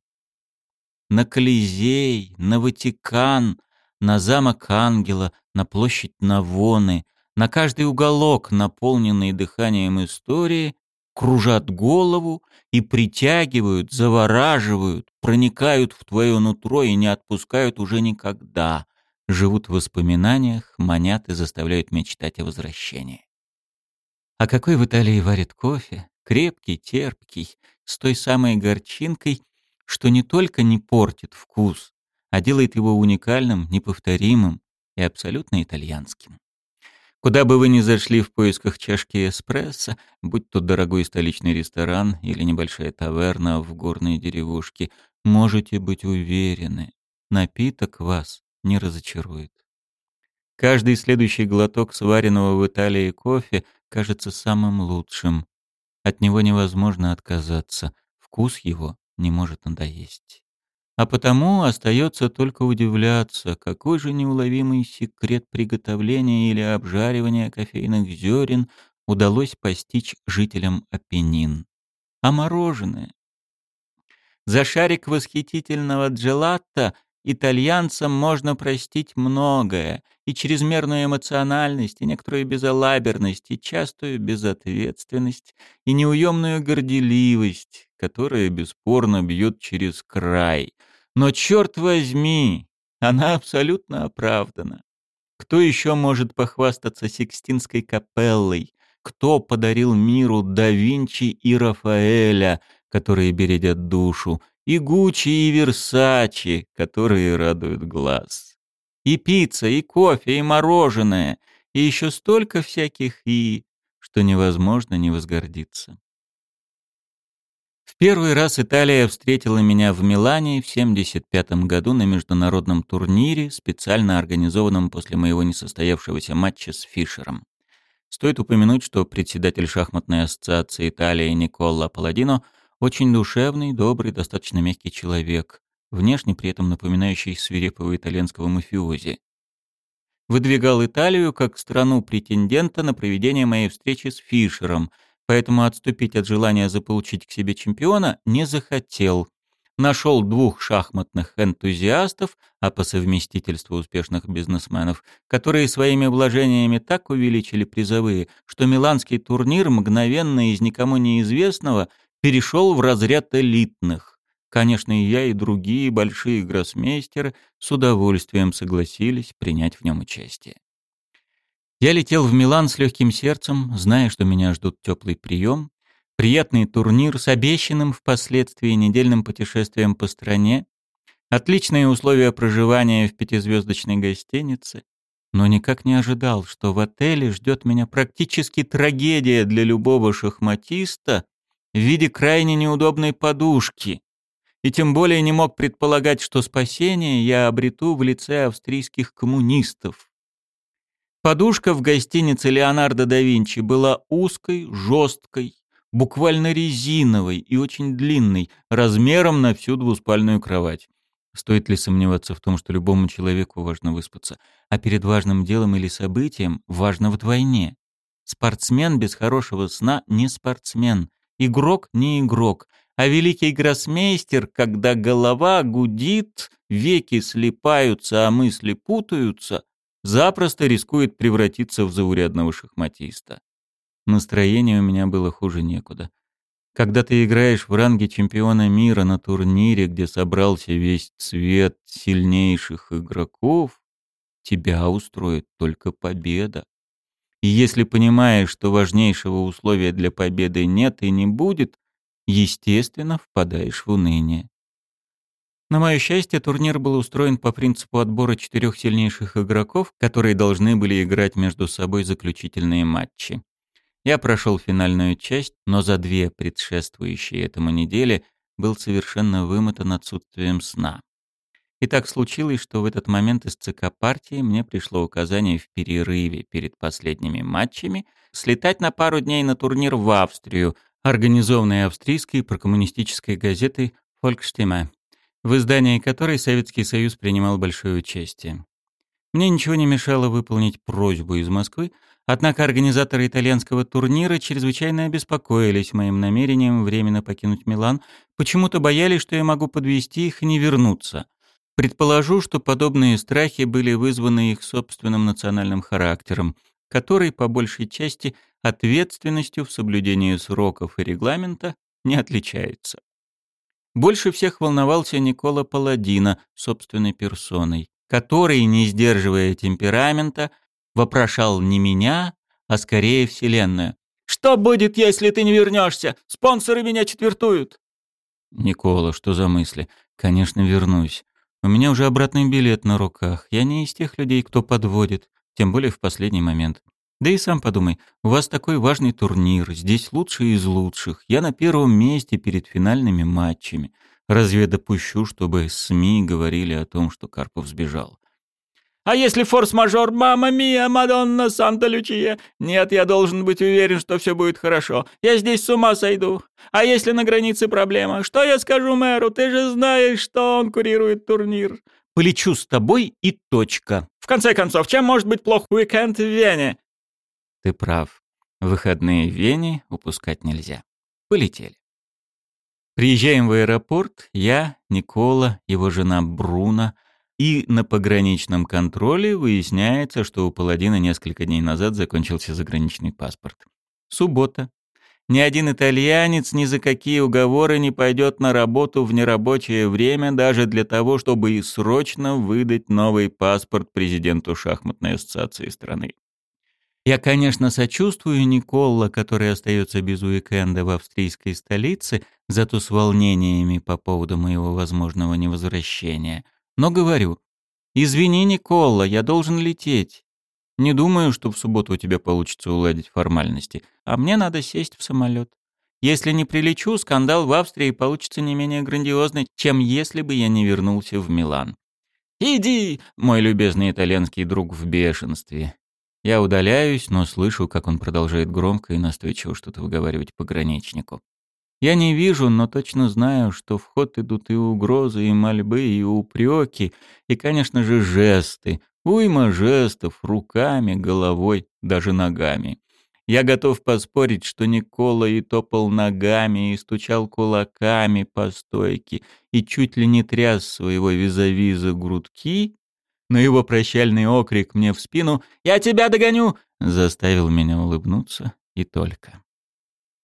на Колизей, на Ватикан, на замок Ангела, на площадь Навоны, на каждый уголок, наполненный дыханием истории, кружат голову и притягивают, завораживают, проникают в твое нутро и не отпускают уже никогда, живут в воспоминаниях, манят и заставляют мечтать о возвращении. А какой в Италии варят кофе? Крепкий, терпкий, с той самой горчинкой, что не только не портит вкус, а делает его уникальным, неповторимым и абсолютно итальянским. Куда бы вы ни зашли в поисках чашки эспрессо, будь то дорогой столичный ресторан или небольшая таверна в горной деревушке, можете быть уверены, напиток вас не разочарует. Каждый следующий глоток сваренного в Италии кофе кажется самым лучшим. От него невозможно отказаться, вкус его не может надоесть. А потому остается только удивляться, какой же неуловимый секрет приготовления или обжаривания кофейных зерен удалось постичь жителям Апеннин. А мороженое? За шарик восхитительного джелатто итальянцам можно простить многое, и чрезмерную эмоциональность, и некоторую безалаберность, и частую безответственность, и неуемную горделивость, которая бесспорно бьет через край. Но черт возьми, она абсолютно оправдана. Кто еще может похвастаться Сикстинской капеллой? Кто подарил миру да Винчи и Рафаэля, которые бередят душу, и Гуччи и Версачи, которые радуют глаз? И пицца, и кофе, и мороженое, и еще столько всяких «и», что невозможно не возгордиться. В первый раз Италия встретила меня в Милане в 1975 году на международном турнире, специально организованном после моего несостоявшегося матча с Фишером. Стоит упомянуть, что председатель шахматной ассоциации Италии Никола Паладино очень душевный, добрый, достаточно мягкий человек, внешне при этом напоминающий свирепого итальянского мафиози. Выдвигал Италию как страну-претендента на проведение моей встречи с Фишером – поэтому отступить от желания заполучить к себе чемпиона не захотел. Нашел двух шахматных энтузиастов, а по совместительству успешных бизнесменов, которые своими вложениями так увеличили призовые, что миланский турнир мгновенно из никому неизвестного перешел в разряд элитных. Конечно, и я, и другие большие гроссмейстеры с удовольствием согласились принять в нем участие. Я летел в Милан с легким сердцем, зная, что меня ждут теплый прием, приятный турнир с обещанным впоследствии недельным путешествием по стране, отличные условия проживания в пятизвездочной гостинице, но никак не ожидал, что в отеле ждет меня практически трагедия для любого шахматиста в виде крайне неудобной подушки. И тем более не мог предполагать, что спасение я обрету в лице австрийских коммунистов. Подушка в гостинице Леонардо да Винчи была узкой, жесткой, буквально резиновой и очень длинной, размером на всю двуспальную кровать. Стоит ли сомневаться в том, что любому человеку важно выспаться, а перед важным делом или событием важно вдвойне? Спортсмен без хорошего сна не спортсмен, игрок не игрок, а великий гроссмейстер, когда голова гудит, веки слипаются, а мысли путаются, запросто рискует превратиться в заурядного шахматиста. Настроение у меня было хуже некуда. Когда ты играешь в ранге чемпиона мира на турнире, где собрался весь цвет сильнейших игроков, тебя устроит только победа. И если понимаешь, что важнейшего условия для победы нет и не будет, естественно, впадаешь в уныние. На мое счастье, турнир был устроен по принципу отбора четырех сильнейших игроков, которые должны были играть между собой заключительные матчи. Я прошел финальную часть, но за две предшествующие этому недели был совершенно вымотан отсутствием сна. И так случилось, что в этот момент из ЦК партии мне пришло указание в перерыве перед последними матчами слетать на пару дней на турнир в Австрию, организованный австрийской прокоммунистической газетой Фолькштима, в издании которой Советский Союз принимал большое участие. Мне ничего не мешало выполнить просьбу из Москвы, однако организаторы итальянского турнира чрезвычайно обеспокоились моим намерением временно покинуть Милан, почему-то боялись, что я могу подвести их и не вернуться. Предположу, что подобные страхи были вызваны их собственным национальным характером, который, по большей части, ответственностью в соблюдении сроков и регламента не отличается. Больше всех волновался Никола Паладина собственной персоной, который, не сдерживая темперамента, вопрошал не меня, а скорее Вселенную. «Что будет, если ты не вернешься? Спонсоры меня четвертуют!» «Никола, что за мысли? Конечно, вернусь. У меня уже обратный билет на руках. Я не из тех людей, кто подводит, тем более в последний момент. Да и сам подумай, у вас такой важный турнир, здесь лучшие из лучших. Я на первом месте перед финальными матчами. Разве допущу, чтобы СМИ говорили о том, что Карпов сбежал? А если форс-мажор, мама мия, Мадонна, Санта-Лючия? Нет, я должен быть уверен, что все будет хорошо. Я здесь с ума сойду. А если на границе проблема? Что я скажу мэру? Ты же знаешь, что он курирует турнир. Полечу с тобой и точка. В конце концов, чем может быть плох уикенд в Вене? Ты прав. Выходные в Вене упускать нельзя. Полетели. Приезжаем в аэропорт, я, Никола, его жена Бруно, и на пограничном контроле выясняется, что у Паладина несколько дней назад закончился заграничный паспорт. Суббота. Ни один итальянец ни за какие уговоры не пойдет на работу в нерабочее время даже для того, чтобы и срочно выдать новый паспорт президенту шахматной ассоциации страны. Я, конечно, сочувствую Николла, который остается без уикенда в австрийской столице, зато с волнениями по поводу моего возможного невозвращения. Но говорю, извини, Николла, я должен лететь. Не думаю, что в субботу у тебя получится уладить формальности, а мне надо сесть в самолет. Если не прилечу, скандал в Австрии получится не менее грандиозный, чем если бы я не вернулся в Милан. «Иди!» — мой любезный итальянский друг в бешенстве. Я удаляюсь, но слышу, как он продолжает громко и настойчиво что-то выговаривать пограничнику. Я не вижу, но точно знаю, что в ход идут и угрозы, и мольбы, и упреки, и, конечно же, жесты. Уйма жестов руками, головой, даже ногами. Я готов поспорить, что Никола и топал ногами, и стучал кулаками по стойке, и чуть ли не тряс своего визави за грудки, но его прощальный окрик мне в спину «Я тебя догоню!» заставил меня улыбнуться и только.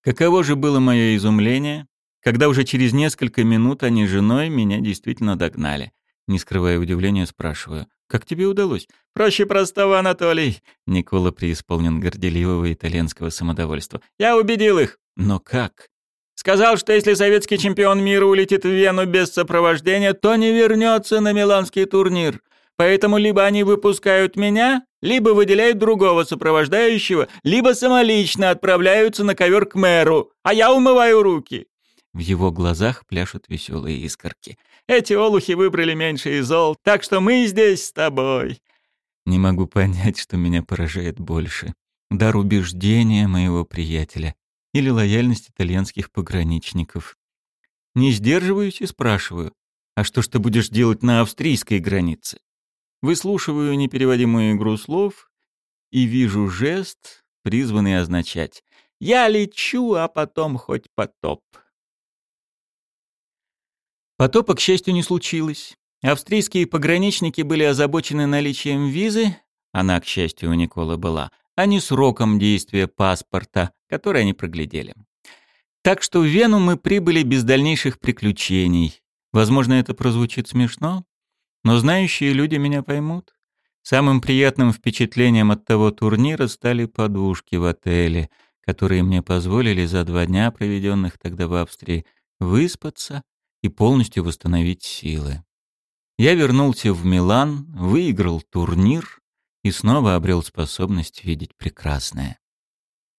Каково же было мое изумление, когда уже через несколько минут они с женой меня действительно догнали. Не скрывая удивления, спрашиваю, «Как тебе удалось?» «Проще простого, Анатолий!» Никола преисполнен горделивого итальянского самодовольства. «Я убедил их!» «Но как?» Сказал, что если советский чемпион мира улетит в Вену без сопровождения, то не вернется на миланский турнир. Поэтому либо они выпускают меня, либо выделяют другого сопровождающего, либо самолично отправляются на ковер к мэру, а я умываю руки». В его глазах пляшут веселые искорки. «Эти олухи выбрали меньше из зол, так что мы здесь с тобой». Не могу понять, что меня поражает больше. Дар убеждения моего приятеля или лояльность итальянских пограничников. Не сдерживаюсь и спрашиваю, а что ж ты будешь делать на австрийской границе? Выслушиваю непереводимую игру слов и вижу жест, призванный означать «Я лечу, а потом хоть потоп». Потопа, к счастью, не случилось. Австрийские пограничники были озабочены наличием визы, она, к счастью, у Николы была, а не сроком действия паспорта, который они проглядели. Так что в Вену мы прибыли без дальнейших приключений. Возможно, это прозвучит смешно, но знающие люди меня поймут. Самым приятным впечатлением от того турнира стали подушки в отеле, которые мне позволили за два дня, проведенных тогда в Австрии, выспаться и полностью восстановить силы. Я вернулся в Милан, выиграл турнир и снова обрел способность видеть прекрасное.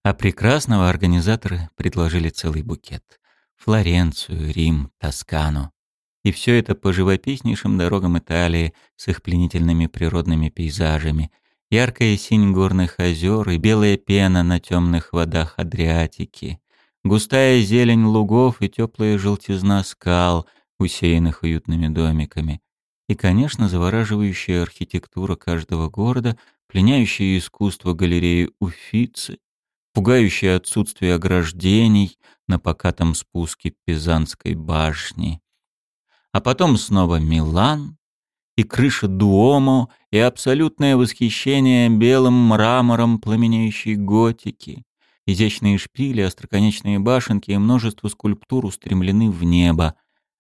А прекрасного организаторы предложили целый букет. Флоренцию, Рим, Тоскану. И все это по живописнейшим дорогам Италии с их пленительными природными пейзажами, яркая синь горных озер и белая пена на темных водах Адриатики, густая зелень лугов и теплая желтизна скал, усеянных уютными домиками, и, конечно, завораживающая архитектура каждого города, пленяющее искусство галереи Уфицы, пугающее отсутствие ограждений на покатом спуске Пизанской башни. А потом снова Милан, и крыша Дуомо, и абсолютное восхищение белым мрамором пламенеющей готики. Изящные шпили, остроконечные башенки и множество скульптур устремлены в небо.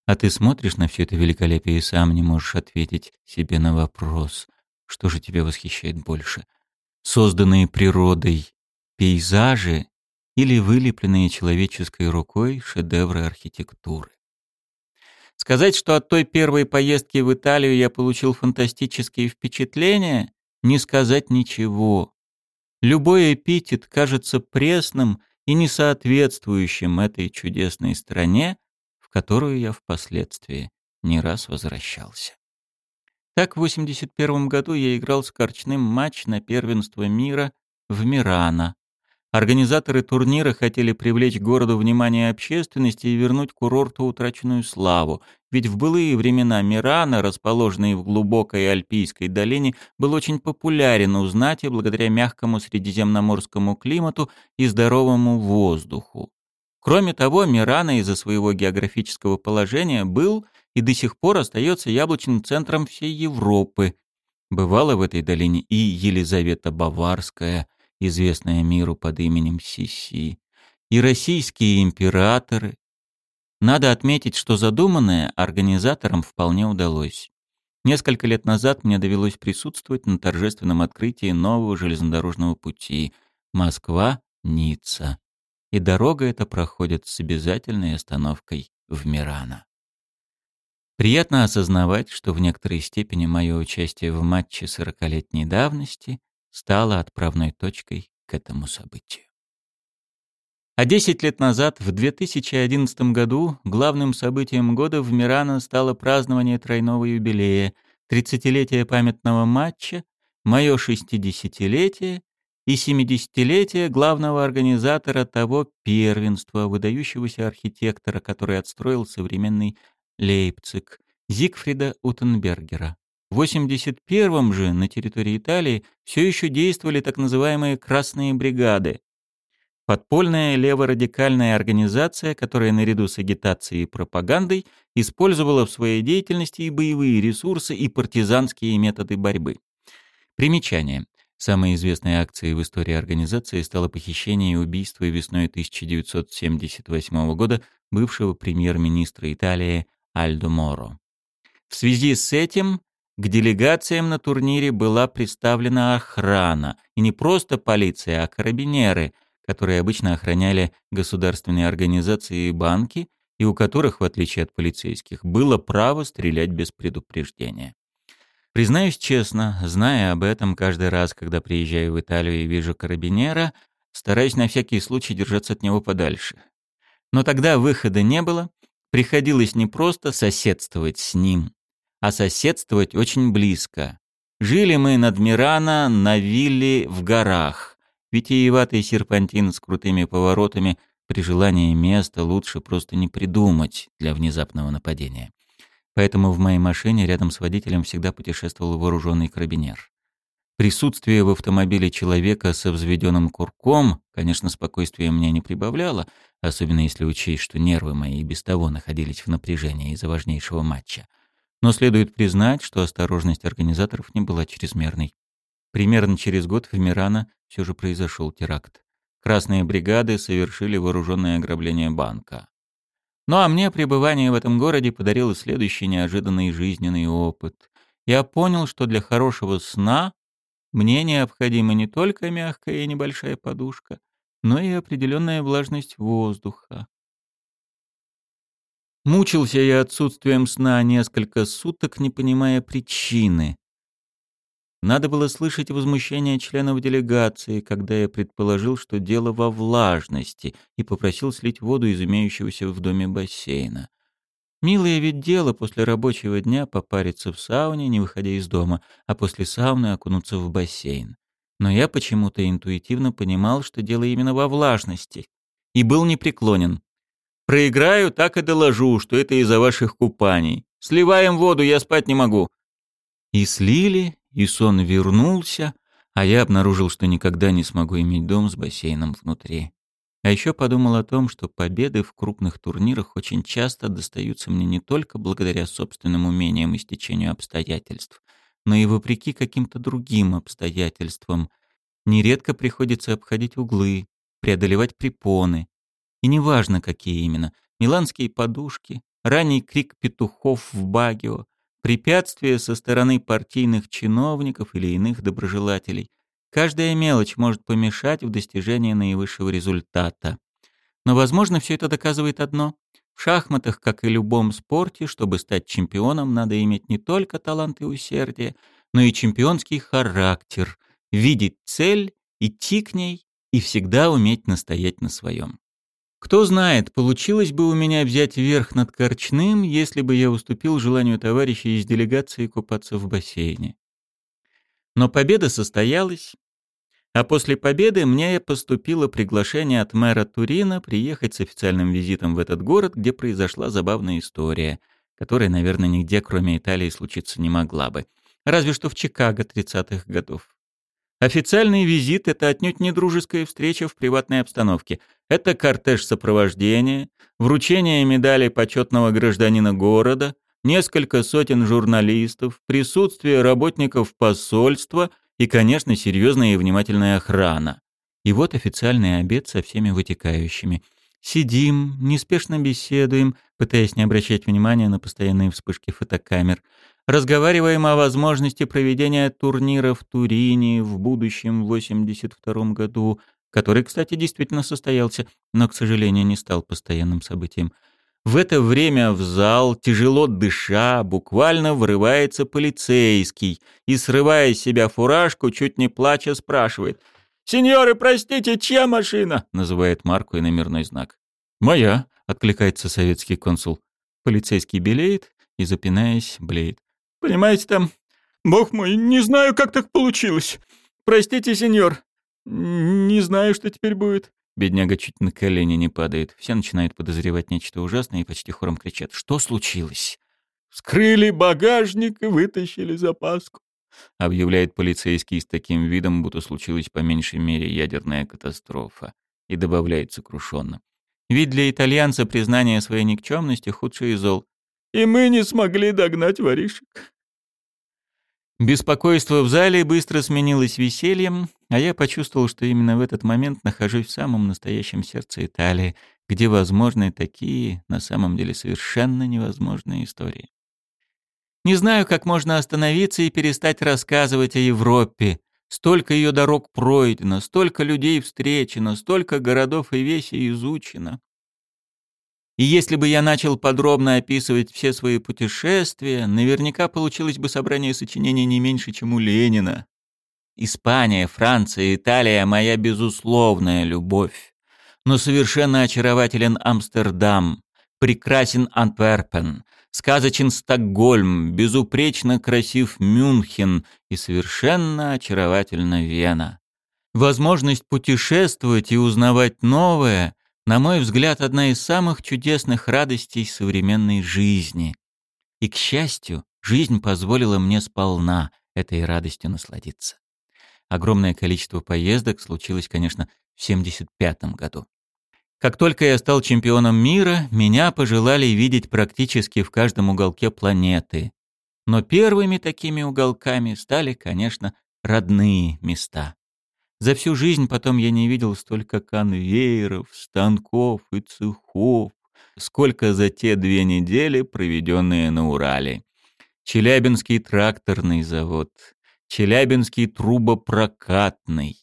А ты смотришь на все это великолепие и сам не можешь ответить себе на вопрос, что же тебя восхищает больше? Созданные природой пейзажи или вылепленные человеческой рукой шедевры архитектуры. Сказать, что от той первой поездки в Италию я получил фантастические впечатления, не сказать ничего. Любой эпитет кажется пресным и несоответствующим этой чудесной стране, в которую я впоследствии не раз возвращался. Так в 81 году я играл с Корчным матч на первенство мира в Мирано, Организаторы турнира хотели привлечь к городу внимание общественности и вернуть курорту утраченную славу, ведь в былые времена Мирана, расположенный в глубокой Альпийской долине, был очень популярен у знати благодаря мягкому средиземноморскому климату и здоровому воздуху. Кроме того, Мирана из-за своего географического положения был и до сих пор остается яблочным центром всей Европы. Бывала в этой долине и Елизавета Баварская – известная миру под именем Сиси, и российские императоры. Надо отметить, что задуманное организаторам вполне удалось. Несколько лет назад мне довелось присутствовать на торжественном открытии нового железнодорожного пути Москва-Ницца. И дорога эта проходит с обязательной остановкой в Мирано. Приятно осознавать, что в некоторой степени мое участие в матче сорокалетней давности стала отправной точкой к этому событию. А 10 лет назад, в 2011 году, главным событием года в Мирано стало празднование тройного юбилея, 30-летие памятного матча, мое 60-летие и 70-летие главного организатора того первенства, выдающегося архитектора, который отстроил современный Лейпциг, Зигфрида Утенбергера. В 81-м же на территории Италии все еще действовали так называемые «красные бригады». Подпольная леворадикальная организация, которая наряду с агитацией и пропагандой использовала в своей деятельности и боевые ресурсы, и партизанские методы борьбы. Примечание. Самой известной акцией в истории организации стало похищение и убийство весной 1978 года бывшего премьер-министра Италии Альдо Моро. В связи с этим к делегациям на турнире была представлена охрана, и не просто полиция, а карабинеры, которые обычно охраняли государственные организации и банки, и у которых, в отличие от полицейских, было право стрелять без предупреждения. Признаюсь честно, зная об этом каждый раз, когда приезжаю в Италию и вижу карабинера, стараюсь на всякий случай держаться от него подальше. Но тогда выхода не было, приходилось не просто соседствовать с ним, а соседствовать очень близко. Жили мы над Мирана на вилле в горах. Витиеватый серпантин с крутыми поворотами при желании места лучше просто не придумать для внезапного нападения. Поэтому в моей машине рядом с водителем всегда путешествовал вооруженный карабинер. Присутствие в автомобиле человека со взведенным курком, конечно, спокойствия мне не прибавляло, особенно если учесть, что нервы мои и без того находились в напряжении из-за важнейшего матча. Но следует признать, что осторожность организаторов не была чрезмерной. Примерно через год в Мирано все же произошел теракт. Красные бригады совершили вооруженное ограбление банка. Ну а мне пребывание в этом городе подарило следующий неожиданный жизненный опыт. Я понял, что для хорошего сна мне необходима не только мягкая и небольшая подушка, но и определенная влажность воздуха. Мучился я отсутствием сна несколько суток, не понимая причины. Надо было слышать возмущение членов делегации, когда я предположил, что дело во влажности, и попросил слить воду из имеющегося в доме бассейна. Милое ведь дело после рабочего дня попариться в сауне, не выходя из дома, а после сауны окунуться в бассейн. Но я почему-то интуитивно понимал, что дело именно во влажности, и был непреклонен. Проиграю, так и доложу, что это из-за ваших купаний. Сливаем воду, я спать не могу». И слили, и сон вернулся, а я обнаружил, что никогда не смогу иметь дом с бассейном внутри. А еще подумал о том, что победы в крупных турнирах очень часто достаются мне не только благодаря собственным умениям и стечению обстоятельств, но и вопреки каким-то другим обстоятельствам. Нередко приходится обходить углы, преодолевать препоны. И неважно, какие именно. Миланские подушки, ранний крик петухов в Багио, препятствия со стороны партийных чиновников или иных доброжелателей — Каждая мелочь может помешать в достижении наивысшего результата. Но, возможно, все это доказывает одно. В шахматах, как и любом спорте, чтобы стать чемпионом, надо иметь не только талант и усердие, но и чемпионский характер, видеть цель, идти к ней и всегда уметь настоять на своем. Кто знает, получилось бы у меня взять верх над Корчным, если бы я уступил желанию товарища из делегации купаться в бассейне. Но победа состоялась, а после победы мне поступило приглашение от мэра Турина приехать с официальным визитом в этот город, где произошла забавная история, которая, наверное, нигде, кроме Италии, случиться не могла бы. Разве что в Чикаго 30-х годов. Официальный визит — это отнюдь не дружеская встреча в приватной обстановке. Это кортеж сопровождения, вручение медали почетного гражданина города, несколько сотен журналистов, присутствие работников посольства — и, конечно, серьезная и внимательная охрана. И вот официальный обед со всеми вытекающими. Сидим, неспешно беседуем, пытаясь не обращать внимания на постоянные вспышки фотокамер. Разговариваем о возможности проведения турнира в Турине в будущем 82 году, который, кстати, действительно состоялся, но, к сожалению, не стал постоянным событием. В это время в зал, тяжело дыша, буквально врывается полицейский и, срывая с себя фуражку, чуть не плача, спрашивает. «Сеньоры, простите, чья машина?» — называет марку и номерной знак. «Моя», — откликается советский консул. Полицейский белеет и, запинаясь, блеет. «Понимаете, там... Бог мой, не знаю, как так получилось. Простите, сеньор. Не знаю, что теперь будет. Бедняга чуть на колени не падает. Все начинают подозревать нечто ужасное и почти хором кричат. «Что случилось?» «Вскрыли багажник и вытащили запаску», — объявляет полицейский с таким видом, будто случилась по меньшей мере ядерная катастрофа. И добавляет сокрушенно. Ведь для итальянца признание своей никчемности худший из зол. «И мы не смогли догнать воришек». Беспокойство в зале быстро сменилось весельем, а я почувствовал, что именно в этот момент нахожусь в самом настоящем сердце Италии, где возможны такие, на самом деле совершенно невозможные истории. Не знаю, как можно остановиться и перестать рассказывать о Европе. Столько ее дорог пройдено, столько людей встречено, столько городов и весей изучено. И если бы я начал подробно описывать все свои путешествия, наверняка получилось бы собрание сочинений не меньше, чем у Ленина. Испания, Франция, Италия — моя безусловная любовь. Но совершенно очарователен Амстердам, прекрасен Антверпен, сказочен Стокгольм, безупречно красив Мюнхен и совершенно очаровательна Вена. Возможность путешествовать и узнавать новое на мой взгляд, одна из самых чудесных радостей современной жизни. И, к счастью, жизнь позволила мне сполна этой радостью насладиться. Огромное количество поездок случилось, конечно, в 75 году. Как только я стал чемпионом мира, меня пожелали видеть практически в каждом уголке планеты. Но первыми такими уголками стали, конечно, родные места. За всю жизнь потом я не видел столько конвейеров, станков и цехов, сколько за те две недели, проведенные на Урале. Челябинский тракторный завод, Челябинский трубопрокатный,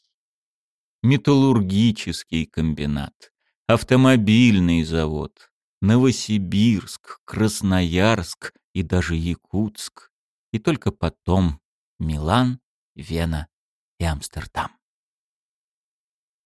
металлургический комбинат, автомобильный завод, Новосибирск, Красноярск и даже Якутск. И только потом Милан, Вена и Амстердам.